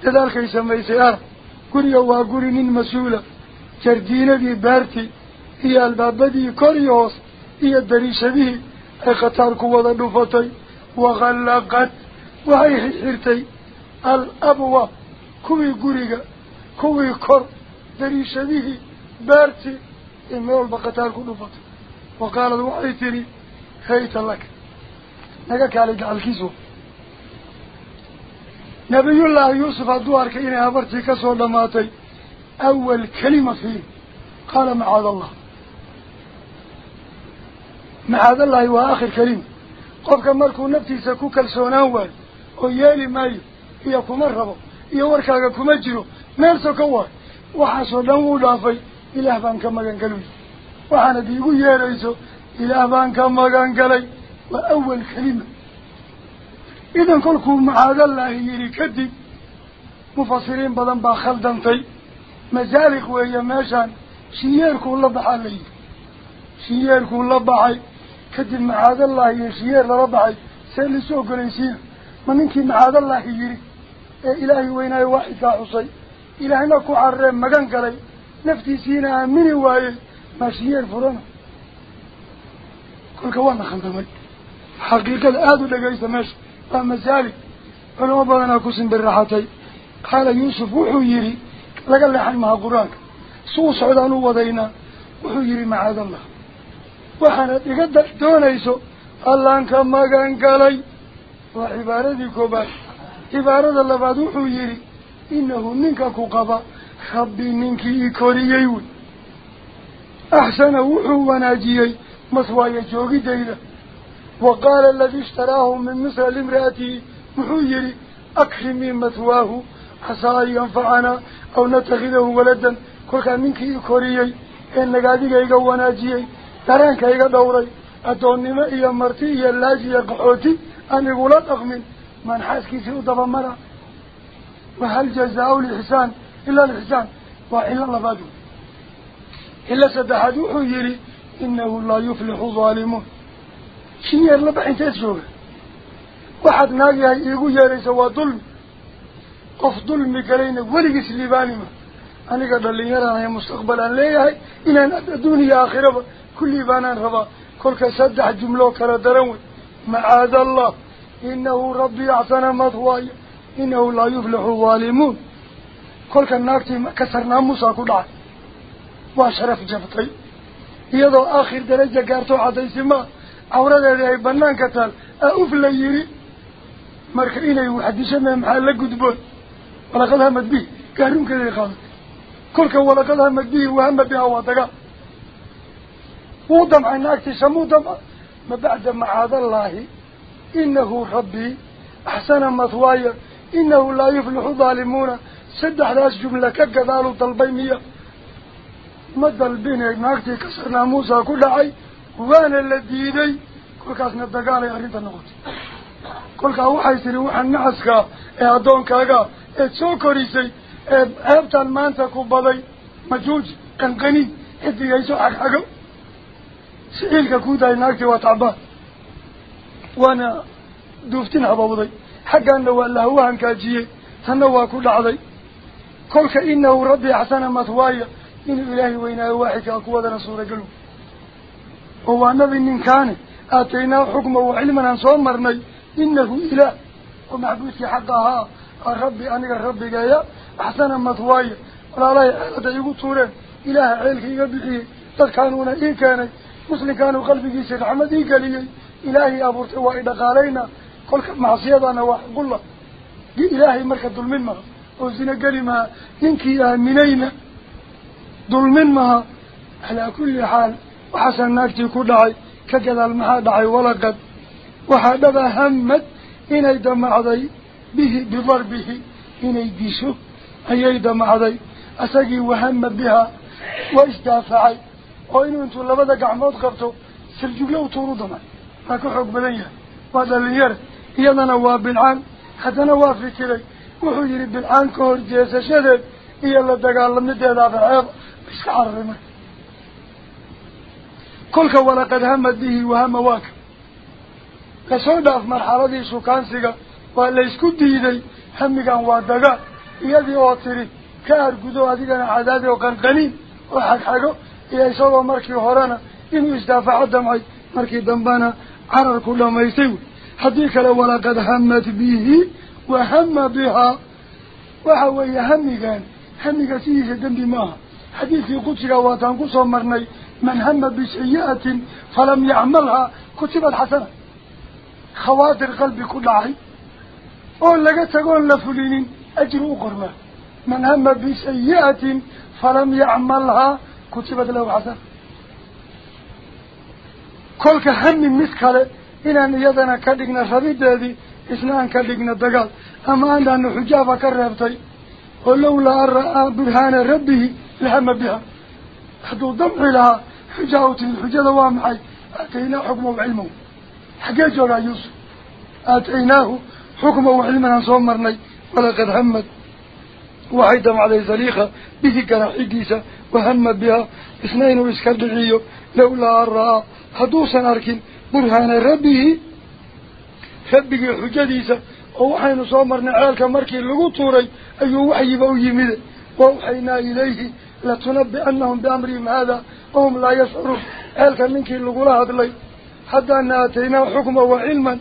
تدار كيسا ميسيار آه. كريوا قري من مسؤولة. تردين بي بارتي. هي الباب البابدي كريوس هي الدريشة به اقتار قوة اللفتي وغلقت. وهي حرتي. الأبواب. Dariishadihii beertii ee meel walba khataar ku dhufatay wa qaalad waxay tidhi hayta laka naga kaalay gacalkiisu نبي الله يوسف الدوار كإنها برتي كسر لماتي أول كلمة فيه قال معاذ الله معاذ الله هو آخر كلمة قفك مركو نفتي سكو كالسونان وال ويالي ماي إيا كمرهبو إيا وركاك كمجرو ميرسو كوار وحاسو دمو دافي إله بان كما قنقلوي وحانا ديقو ياليسو إله بان كما قنقلي وأول كلمة إذن كلكم معاذ الله يري كدب مفسرين بدن با خلدن في مزالق وهي ماشان شييركو لبحا لي شييركو لبحا كدب معاذ الله يشيير لبحا سيلي ما إلهي ويناي واحد حصي إلهنا كو عرم مغان قلي نفتي سينا مني واي ما شيير فرنا كل كوانا خلدمي حقيقة آدو لقيت ماشي ومسالك فلو بدنا كسن بالراحتي قال يوسف وحو يري لقال لحن مع قرآن سو سعودان وضينا وحو يري معاذ الله وحنا يقدر دونيسو الله انك عبارة الله وحو يري. إنه منك كوقبا ربي منك إيكورييون أحسن وحو وناجيي. مصوايا جوغي ديلا. وقال الذي اشتراه من مصر لامرأته. محيري أكرمي مثواه حسى أن ينفعنا أو نتخذه ولدا. كل كان منك إيكوريي إن نقاديك إيقا وناجيي. ترانك إيقا دوري. أدونما إيا مرتي إيا اللاجي إيا قحوتي. من حاسكي سيء ضممنا وهل جزاء الإحسان إلا الإحسان؟ وإلا الله بادو إلا سدحدوح يري إنه لا يفلح ظالمون شير لبع انت تسوغ واحد ناقي يقول يا ريس هو ظلم. قف ظلم قلينا ولي سليباني ما. أنا قد اللي يرانا مستقبلا ليه إن الدنيا آخرة كل بانان ربا. كل كسدح جملة كلا درون معاذ الله. إنه ربي أعطانا مضوايا إنه لا يفلح والمون كل النار كسرنا موسى كلا وشرف جبطي يضو آخر درجة قارتو عدي سما. أورد هذه بنان كتال. أفل يري. مارك إنه يحدث من محال قدبون. ولقد همت به. كارون كذي خاضر كل ولقد همت به وهم بها واتقا ودمع الناكتي سمو دمع. ما بعد ما عاد الله. Rabbii axsana mathwaaya inahu laa yuflixu daalimuuna saddexdaas jumla ka gadaalu dalbay miya ma dalbine naagtii kasarnaa muusa ku dhacay وأنا الذي كل كاسنا دقالي أريد النقط كل كا وحي سري وحن نعسكا إيه أدون كاقا إيه تسوكريسي إيه أبتال مانتا كوبالي مجوج قنقني إدي يسو حق حقو سئلك كودا وأنا دوفتين حبابضي حقا أنه الله هو هنكاجيه تنوى كل عضي كل إنه ربي حسن مثوايا إن إلهي وإنه واحد أكوى ذا نصورة قلوب هو نبي من كان آتيناه حكمه وعلما أن مرني. إنه إله. ومعبودك حقها. الربي أنك الربي جايا أحسن مثواي ولا لا يحلت يقول طورين إله عيلك يقبحيه تذكانون إيه كاني مسلم كانوا قلبي سيد حمد إيه قليل إلهي أبو ارتواء دقالينا قل معصيدنا وحق الله إلهي مركز ظلمين مها وزنا قلما إنكي آمنين ظلمين مها على كل حال. وحسن ناكتي كدعي ككذا المحا دعي ولقد. وحدب همت. إني دمعضي به بضربه. إني ديسه أي دمعضي أسقي وهم بها. وإستافعي وإنه أنتو لبدا قعمود قبتو سلجوك لو طورو دمع ماكو حق بدنيا وهذا اللي يرى إيضا نواب بالعام حتى نواب في كلي وحجري بالعام كهر جيسة شدد اللي دقال لمدي هذا عيب بس عرمك كلك ولقد همت به وهم واك كسودا في مرحلة ولا يسكو ديدي همغان وادغا iyadii oo tiri ka argudo adigana cadaadi oo qanqaniin oo xagxago iyo isagoo markii horena inuu isdaafaco damcay markii dambena ku dhamaystay haddii kale walaqad hamat bihi wahama bihaa waxa weeye hamigan hamiga sidiisa dembi maaha xadiidkii qudsiga waataan kusoo marnay من هم بسيئة فلم يعملها كتبت حسنة خواطر قلبي كل laga tagoon la fulinin ajri u qormaa man hama bisayi'atin falam yacmalhaa kutibat lahu xasan كل كهم مسكله إن يدنا كدينا ربيدة دي إسنان كدينا دجال أما أن الحجاب كرهبتي ولو لا رأى برهان ربه لهم بها حدود ضم لها حجاوة الحجاب وامعي أتينا حكمه وعلمه حجاج ولا يوسف أتيناه حكمه وعلمه صومرني ولقد همت وحيدم عليه زليخة بذكر حجيسة وهم بها إسنين ويسكر لولا أرى حدوسا أركن برهان ربه ربك حجديسا ووحينا صامرنا عالك مركي لغطوري أي وحي بوي مذ ووحينا إليه لتنبي أنهم بأمرهم هذا وهم لا يسعرون عالك منك لغلاها دلي حتى أن أتينا حكم وعلما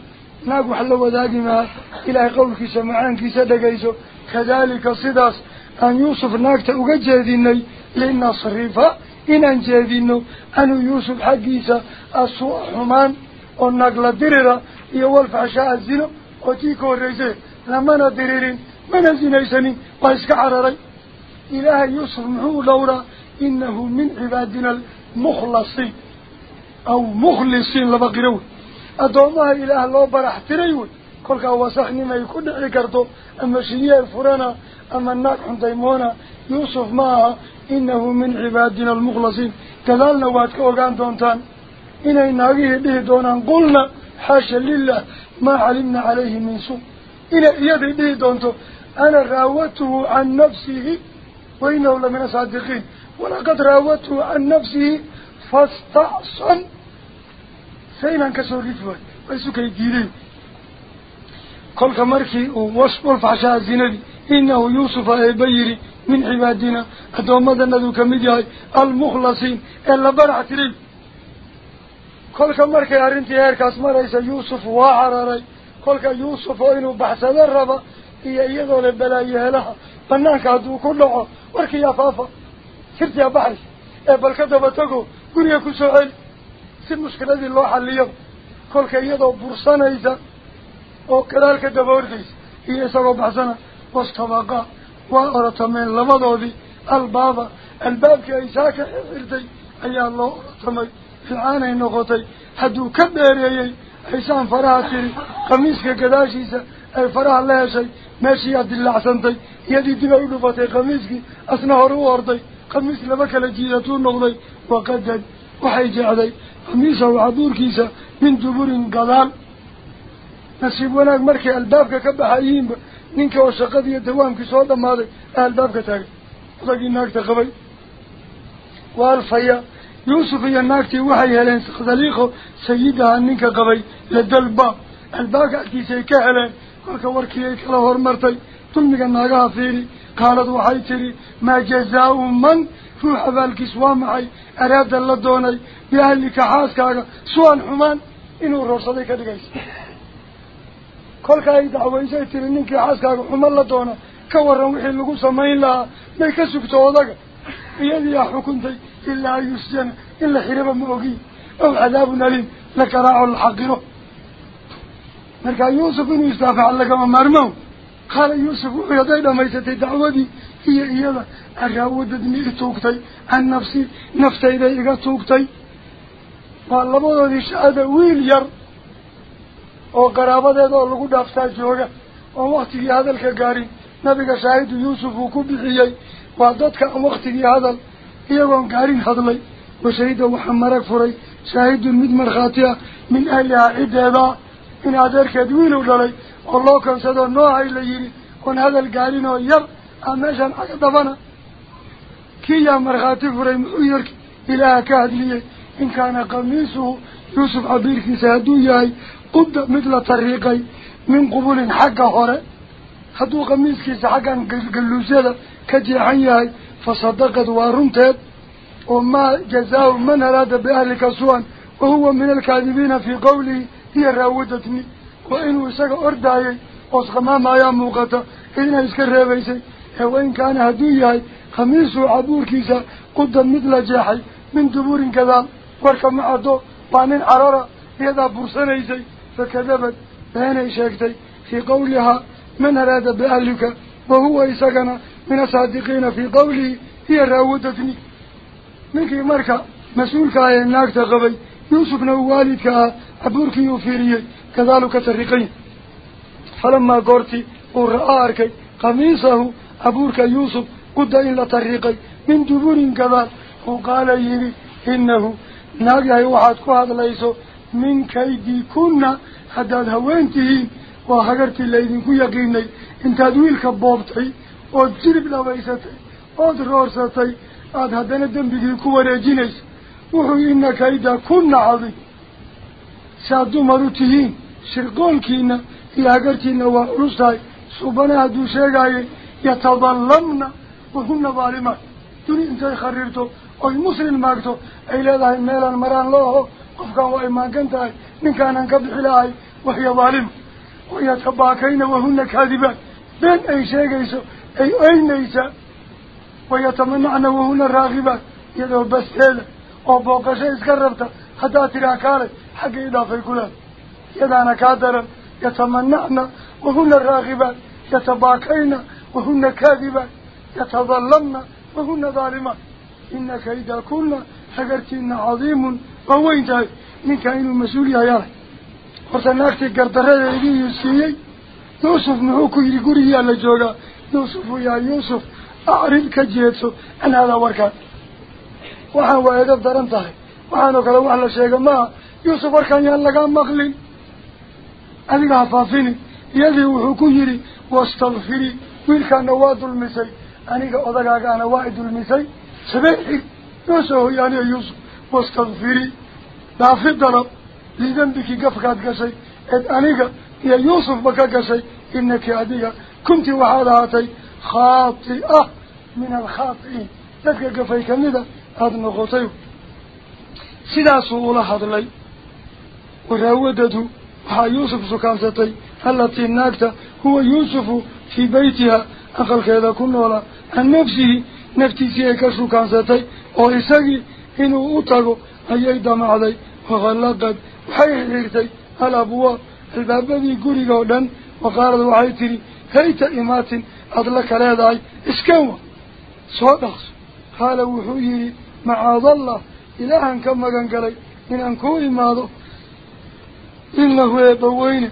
ناقو حلو ذاك ما إلى قولك سمعان سمعانك سدقيسو. كذلك صداس أن يوسف ناكت أغجه ديني لإنه صريفة إن أنجذينه أنه يوسف حقيسة أسوء حمان ونقل الدريرة يوالف عشاء الزينه وتيكو الرئيسي لما ندريرين من الزينيسني قاسك عرري إله يوسف محو لورا إنه من عبادنا المخلصين أو مخلصين لبقروه أدوما إله الله برحتريون كل كواسخني ما يكون ذكرته أما شنيا الفرنا أما الناق حنديمونا يوسف معه إنه من عبادنا المخلصين تلالنا وقت كوجان دونتان إن الناقي به دونان قلنا حاشا لله ما علمنا عليه من سوء إن يد به دونتو أنا غاوته عن نفسه وإنه لمن صادقين ولقد راوته عن نفسه فاستعصن سينا كسوريتوا ويسوك يديرين min cibaadina addoommadanaduu kamid yahay almukhlasiin ee la barax tiray kolka markay arrintii heerkaas maraysa yuusuf waa cararay kolka yuusuf oo inuu baxsado raba iyo iyadoo la balaayo helaha banaanka hadduu ku dhaco warkii afaafa sirtiya baxri ee bal ka daba tago guriga ku soo celi si mushkiladii loo xaliyo kolka iyadoo bursanaysa ordaysa iyo isagoo baxsana wastabaqaa waa orotameen labadoodii albaaba albaabkii ay saaka xirtay ayaa loo orotamay fiicaanay noqotay hadduu ka dheereeyey aysaan faraha tiri khamiiska gadaashiisa ay faraha la heshay meeshiiyaa dillaacsantay iyadii dib ay u dhufatay khamiiskii asna hore u orday khamiis laba kala jiidatuu noqday waqadad waxay jecday khamiisahu cabuurkiisa min duburin gadaal ninka oo shaqadii iyo dawaamkii soo dhammaaday ee albaabka taagay odagii naagta qabay waa alfaya yuusuf iyo naagtii waxay heleen saliikho sayidaha ninka qabay ladalbaab albaabka agtiisay ka heleen kolka warkii ay kala hormartay dulmiga naagaha fiiri qaalad waxay tidhi maa jazaau man ruux abaalkiis waa maxay araada la doonay biahlika xaaskaaga su-an xumaan inuu roorsaday ka dhigaysa xaaskaaga xuman la doona ka waran wixii lagu samayn lahaa may ka sugto odaga iyadiiyaa xukuntay ilaa an yusjana in la xiriba ma ogiy aw cadaabun aliim la garaaco la xaqiro markaa yuusuf inuu istaafaca lagama maarmo qaala yuusuf wuxuu hadday dhamaysatay dacwadii iyo iyada araawadadni i tuugtay can nafsi naftayday iga tuugtay waa labadoodii shaada wiil yar oon waktigii hadalka gaarin nabiga shaahidu yuusuf uu ku bixiyey waa dadka aan waktigii hadal iyagoon gaarin hadlay washahida waxaa marag furay shaahidun mid markhaati ah min ahlihaa ciddeedaa in adeerkeed wiilow dhalay oo loo kansadoo noohay la yidhi oon hadal gaarin oo yar ah meeshaan caga dhabana kii yaa markhaati furay muxuu yarki ilaaha ka hadliyey in kaana qamiisuhu yuusuf cabiirkiisa hadduu yahay قد مثل طريقي من قبول حق هوري. هدو قميسكي سحقا قلوسيلا كجيحيهي فصدقت وارنتت وما جزاء من هراد بأهلك سوان وهو من الكاذبين في قوله هي راودتني وإن ساق أردائي أسقما ما يموقت إذن أسكر ربيسي وإن كان هدوياي خميس عبور كيسا قد مثل جيحي من دبور كذا وركم عدو وعنين عرارة هذا برسانيسي fakadabad beenay sheegtay fii qawlihaa من أراد بأهلك؟ وهو إساقنا من الصادقين في قوله هي راودتني منك مركا مسؤولك آية الناك تغبي. يوسف والدك أبورك يوفيري كذلك ترقين. فلما قرتي ورآرك قميصه أبورك يوسف قد إلا طريقي من دبور كذا وقال يري إنه ناقه وحدك هذا ليس من كيدي كنا حداد هوانتهين وحقرت الليذين كو يقيني انت دويلك بوبتي وجرب لويستي dembigii ku wareejinaysa wuxuu ina kayda kunna cadi saad dumar u tihiin shirqoolkiina iyo hagartiina waa culus tahay subana hadduu sheegaaye yatadallamna wahuna daalimaat duni intay khariirto oy muslim maagto ay leedahay meelaan maraan looho وفقا وإما كنتها من كان قبل حلاي وهي ظالم. وهي تباكين وهن كاذبات. بين أي شيء قيسو أي أين نيسا. ويتمنعن وهن الراغبات يدو بس تيلا وبوقع شيء اسكربتا حتى تراكالي حق إضافة الكلام. يدانا كادرا يتمنعن وهن الراغبات يتباكين وهن كاذبات. يتظلمن وهن ظالمات. إنك إذا كنا حقرتين عظيم. ووين جاي من كائن المسؤولية يالي ورسناكتي قردرة يدي يسيي يوسف نعوكو يقولي يا لجوغا يوسف يا يوسف أعرض كجيتسو أن هذا وركان وحان وإذا درنتهي وحانو كلا وحلا شيئا ما يوسف وركان يالغا مغلين أذيك هفافيني يدي وحكو يري واستغفري ويلكا نواد المسي أنيك أضغاك واستغفري لا في الضرب لذنبك قفكات قسي إذ أنيك يا يوسف بكا قسي إنك أديك كنت وحالاتي خاطئة من الخاطئين تلك قفاي كمدة هذا نقطيه سيدا سؤولة هذا وراودته وها يوسف سكانتي التي ناكتا هو يوسف في بيتها أقل كذا كنا ولا عن نفسه نفتي سيكا سكانتي وإساقي إنه أطاقو أي دم علي وغلقت وحي حريرتي الأبواب الباب ذي قولي قولا وقالت وحي تري هيت إمات أدلك لهذا إسكوا صدق قال وحيي معاذ الله إلها كما قنقلي من أنكو إماذا إنه يبوين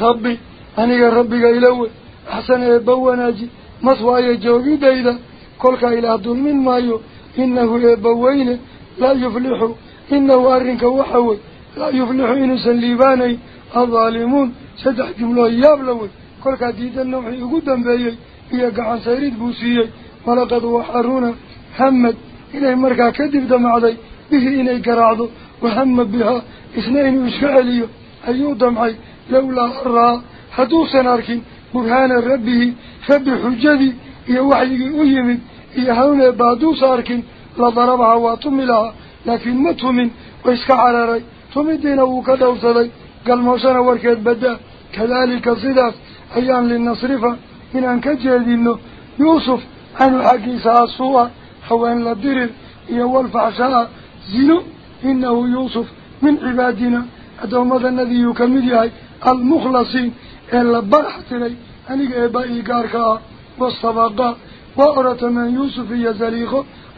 ربي أني ربك إلوي أحسن يبوناجي مصوى يجوغي دايدا كلك إلى ظلم مايو. إنه يبوين لا يفلح. إنه أرنك وحوي. لا يفلح إنسا ليباني. الظالمون ستح جمله يابلوي كل كديد النوحي قدن بي إياك عن سيريد بوسي ولقد وحرون حمد إليه مركا كدف دمع دي به إليك رعض وحمد بها إثنين وشعلي أيو دمعي. لولا أرى حدوسا ناركي مبهان ربه. فبحجدي. يا وحي أيمن hadduusan arkin la darabaha waa tumi lahaa laakiin ma tumin way iska cararay tumidiina wuu ka dhowrsaday galmooshana warkeed baddaa kadaalika sidaas أيام للنصرف من أن كجدينه يوسف عن حقيسة السوء حوان للدرر يوال فعشاء زينو إنه يوسف من عبادنا أدومد الذي يكمل المخلصين إلا برحت لي أنك إبائي قاركا وأرت من يوسف يزليخ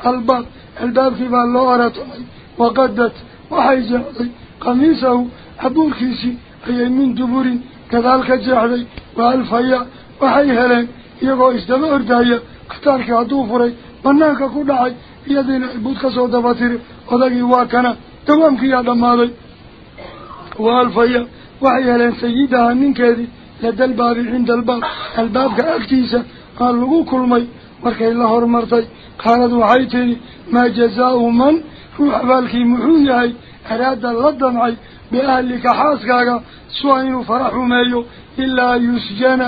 الباب الباب كيف الله أرت وقدت وحيجعلي قميصه أبو الكيسي أي من دبور كذلك جعلي وألفيا وحي هلين يقو إسدام أردايا اختارك عدو فري بناك كدعي يدين عبودك سودا باتير وذاكي واكنا. دوامك يا دمالي وألفيا وحي هلين سيدها من كذي لدى الباب عند الباب. الباب كأكتيسة. قال لغو كل مي. مركي الله ورمرتي قالت وحيتني ما جزاء من روح بالكي محوياي أراد اللدمعي بأهلك حاسكا سوين فرح مايو إلا يسجن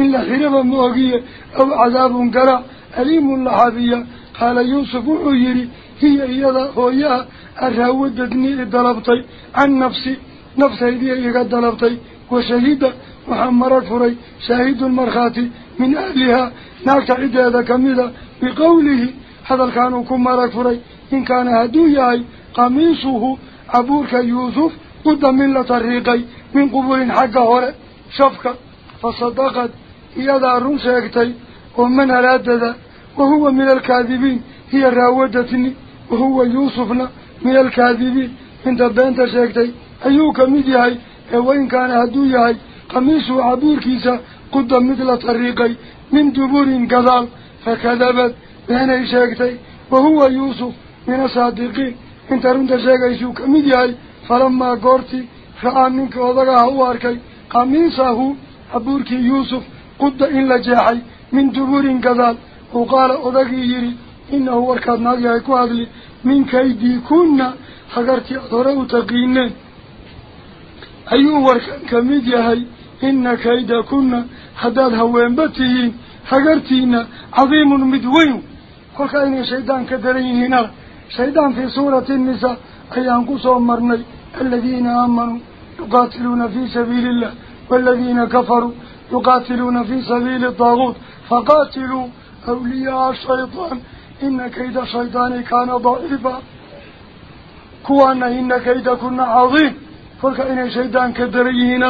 إلا حرب موغية أو عذاب قرأ أليم لحظية قال يوسف عييري هي إيضا هويا أرهوددني الدلبطي عن نفسي نفسي دي إيقا الدلبطي وشهيدة محمد فري شهيد المرخاتي من أهلها نالك عدة هذا كميدة بقوله هذا كانوا كما ركفري إن كان هدوياي قميصه أبوك يوسف قد من لطريقي من قبول حق هورة شفك. فصدقت. إيادة الرمسة يكتي ومن هلادة وهو من الكاذبين. هي راودتني. وهو يوسفنا من الكاذبين. من تبانتا شاكتي أيو كميدي هاي إيه وإن كان هدو ياي. قميصه أبوكيسا قد مثل طريقي من دبور كذال فكذبت. لأنا شاكتي وهو يوسف من الصادقين. انت رنت شاكيسو كمديهي فلما قرتي رأى منك وضغها هو أركي. قميصه عبورك يوسف. قد إن لجاحي. من دبور كذال وقال أضغي يري. إنه وركاد ناضي هيكو هذلي من كيدي كنا. حقرتي أضره تقينين. أيو وركان كميد يهي إن كيد كنا. حداد هوين بتيين حقرتينا عظيم مدوين قل كأين شيطان كدرين هنا. شيطان في سورة النساء. أيان قصوا مرني. الذين آمنوا يقاتلون في سبيل الله. والذين كفروا يقاتلون في سبيل الطاغوت. فقاتلوا أولياء الشيطان. إن كيد الشيطان كان ضعيفا. كوانا إن كيد كنا عظيم. فلك إن شيطان كدريهين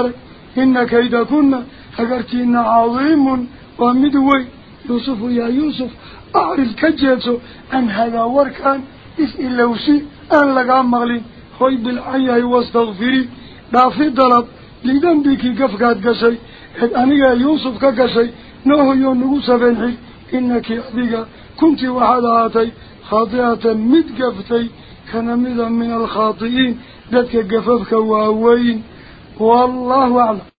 إن كيد كنا فقرتين عظيم ومدوي يوسف يا يوسف أعرف كجيتو أن هذا وركان إسئل لوسي أن لقى مغلين خوي بالعيه واستغفري. دافي ضرب لذنبك قفقات قشي إذ أنيا يوسف كقشي نوه يونغو سبنحي إنك أبيك كنت وحداتي خاطئة مدقفتي كان مذا من الخاطئين. ذاتك قففك وهوين والله أعلم.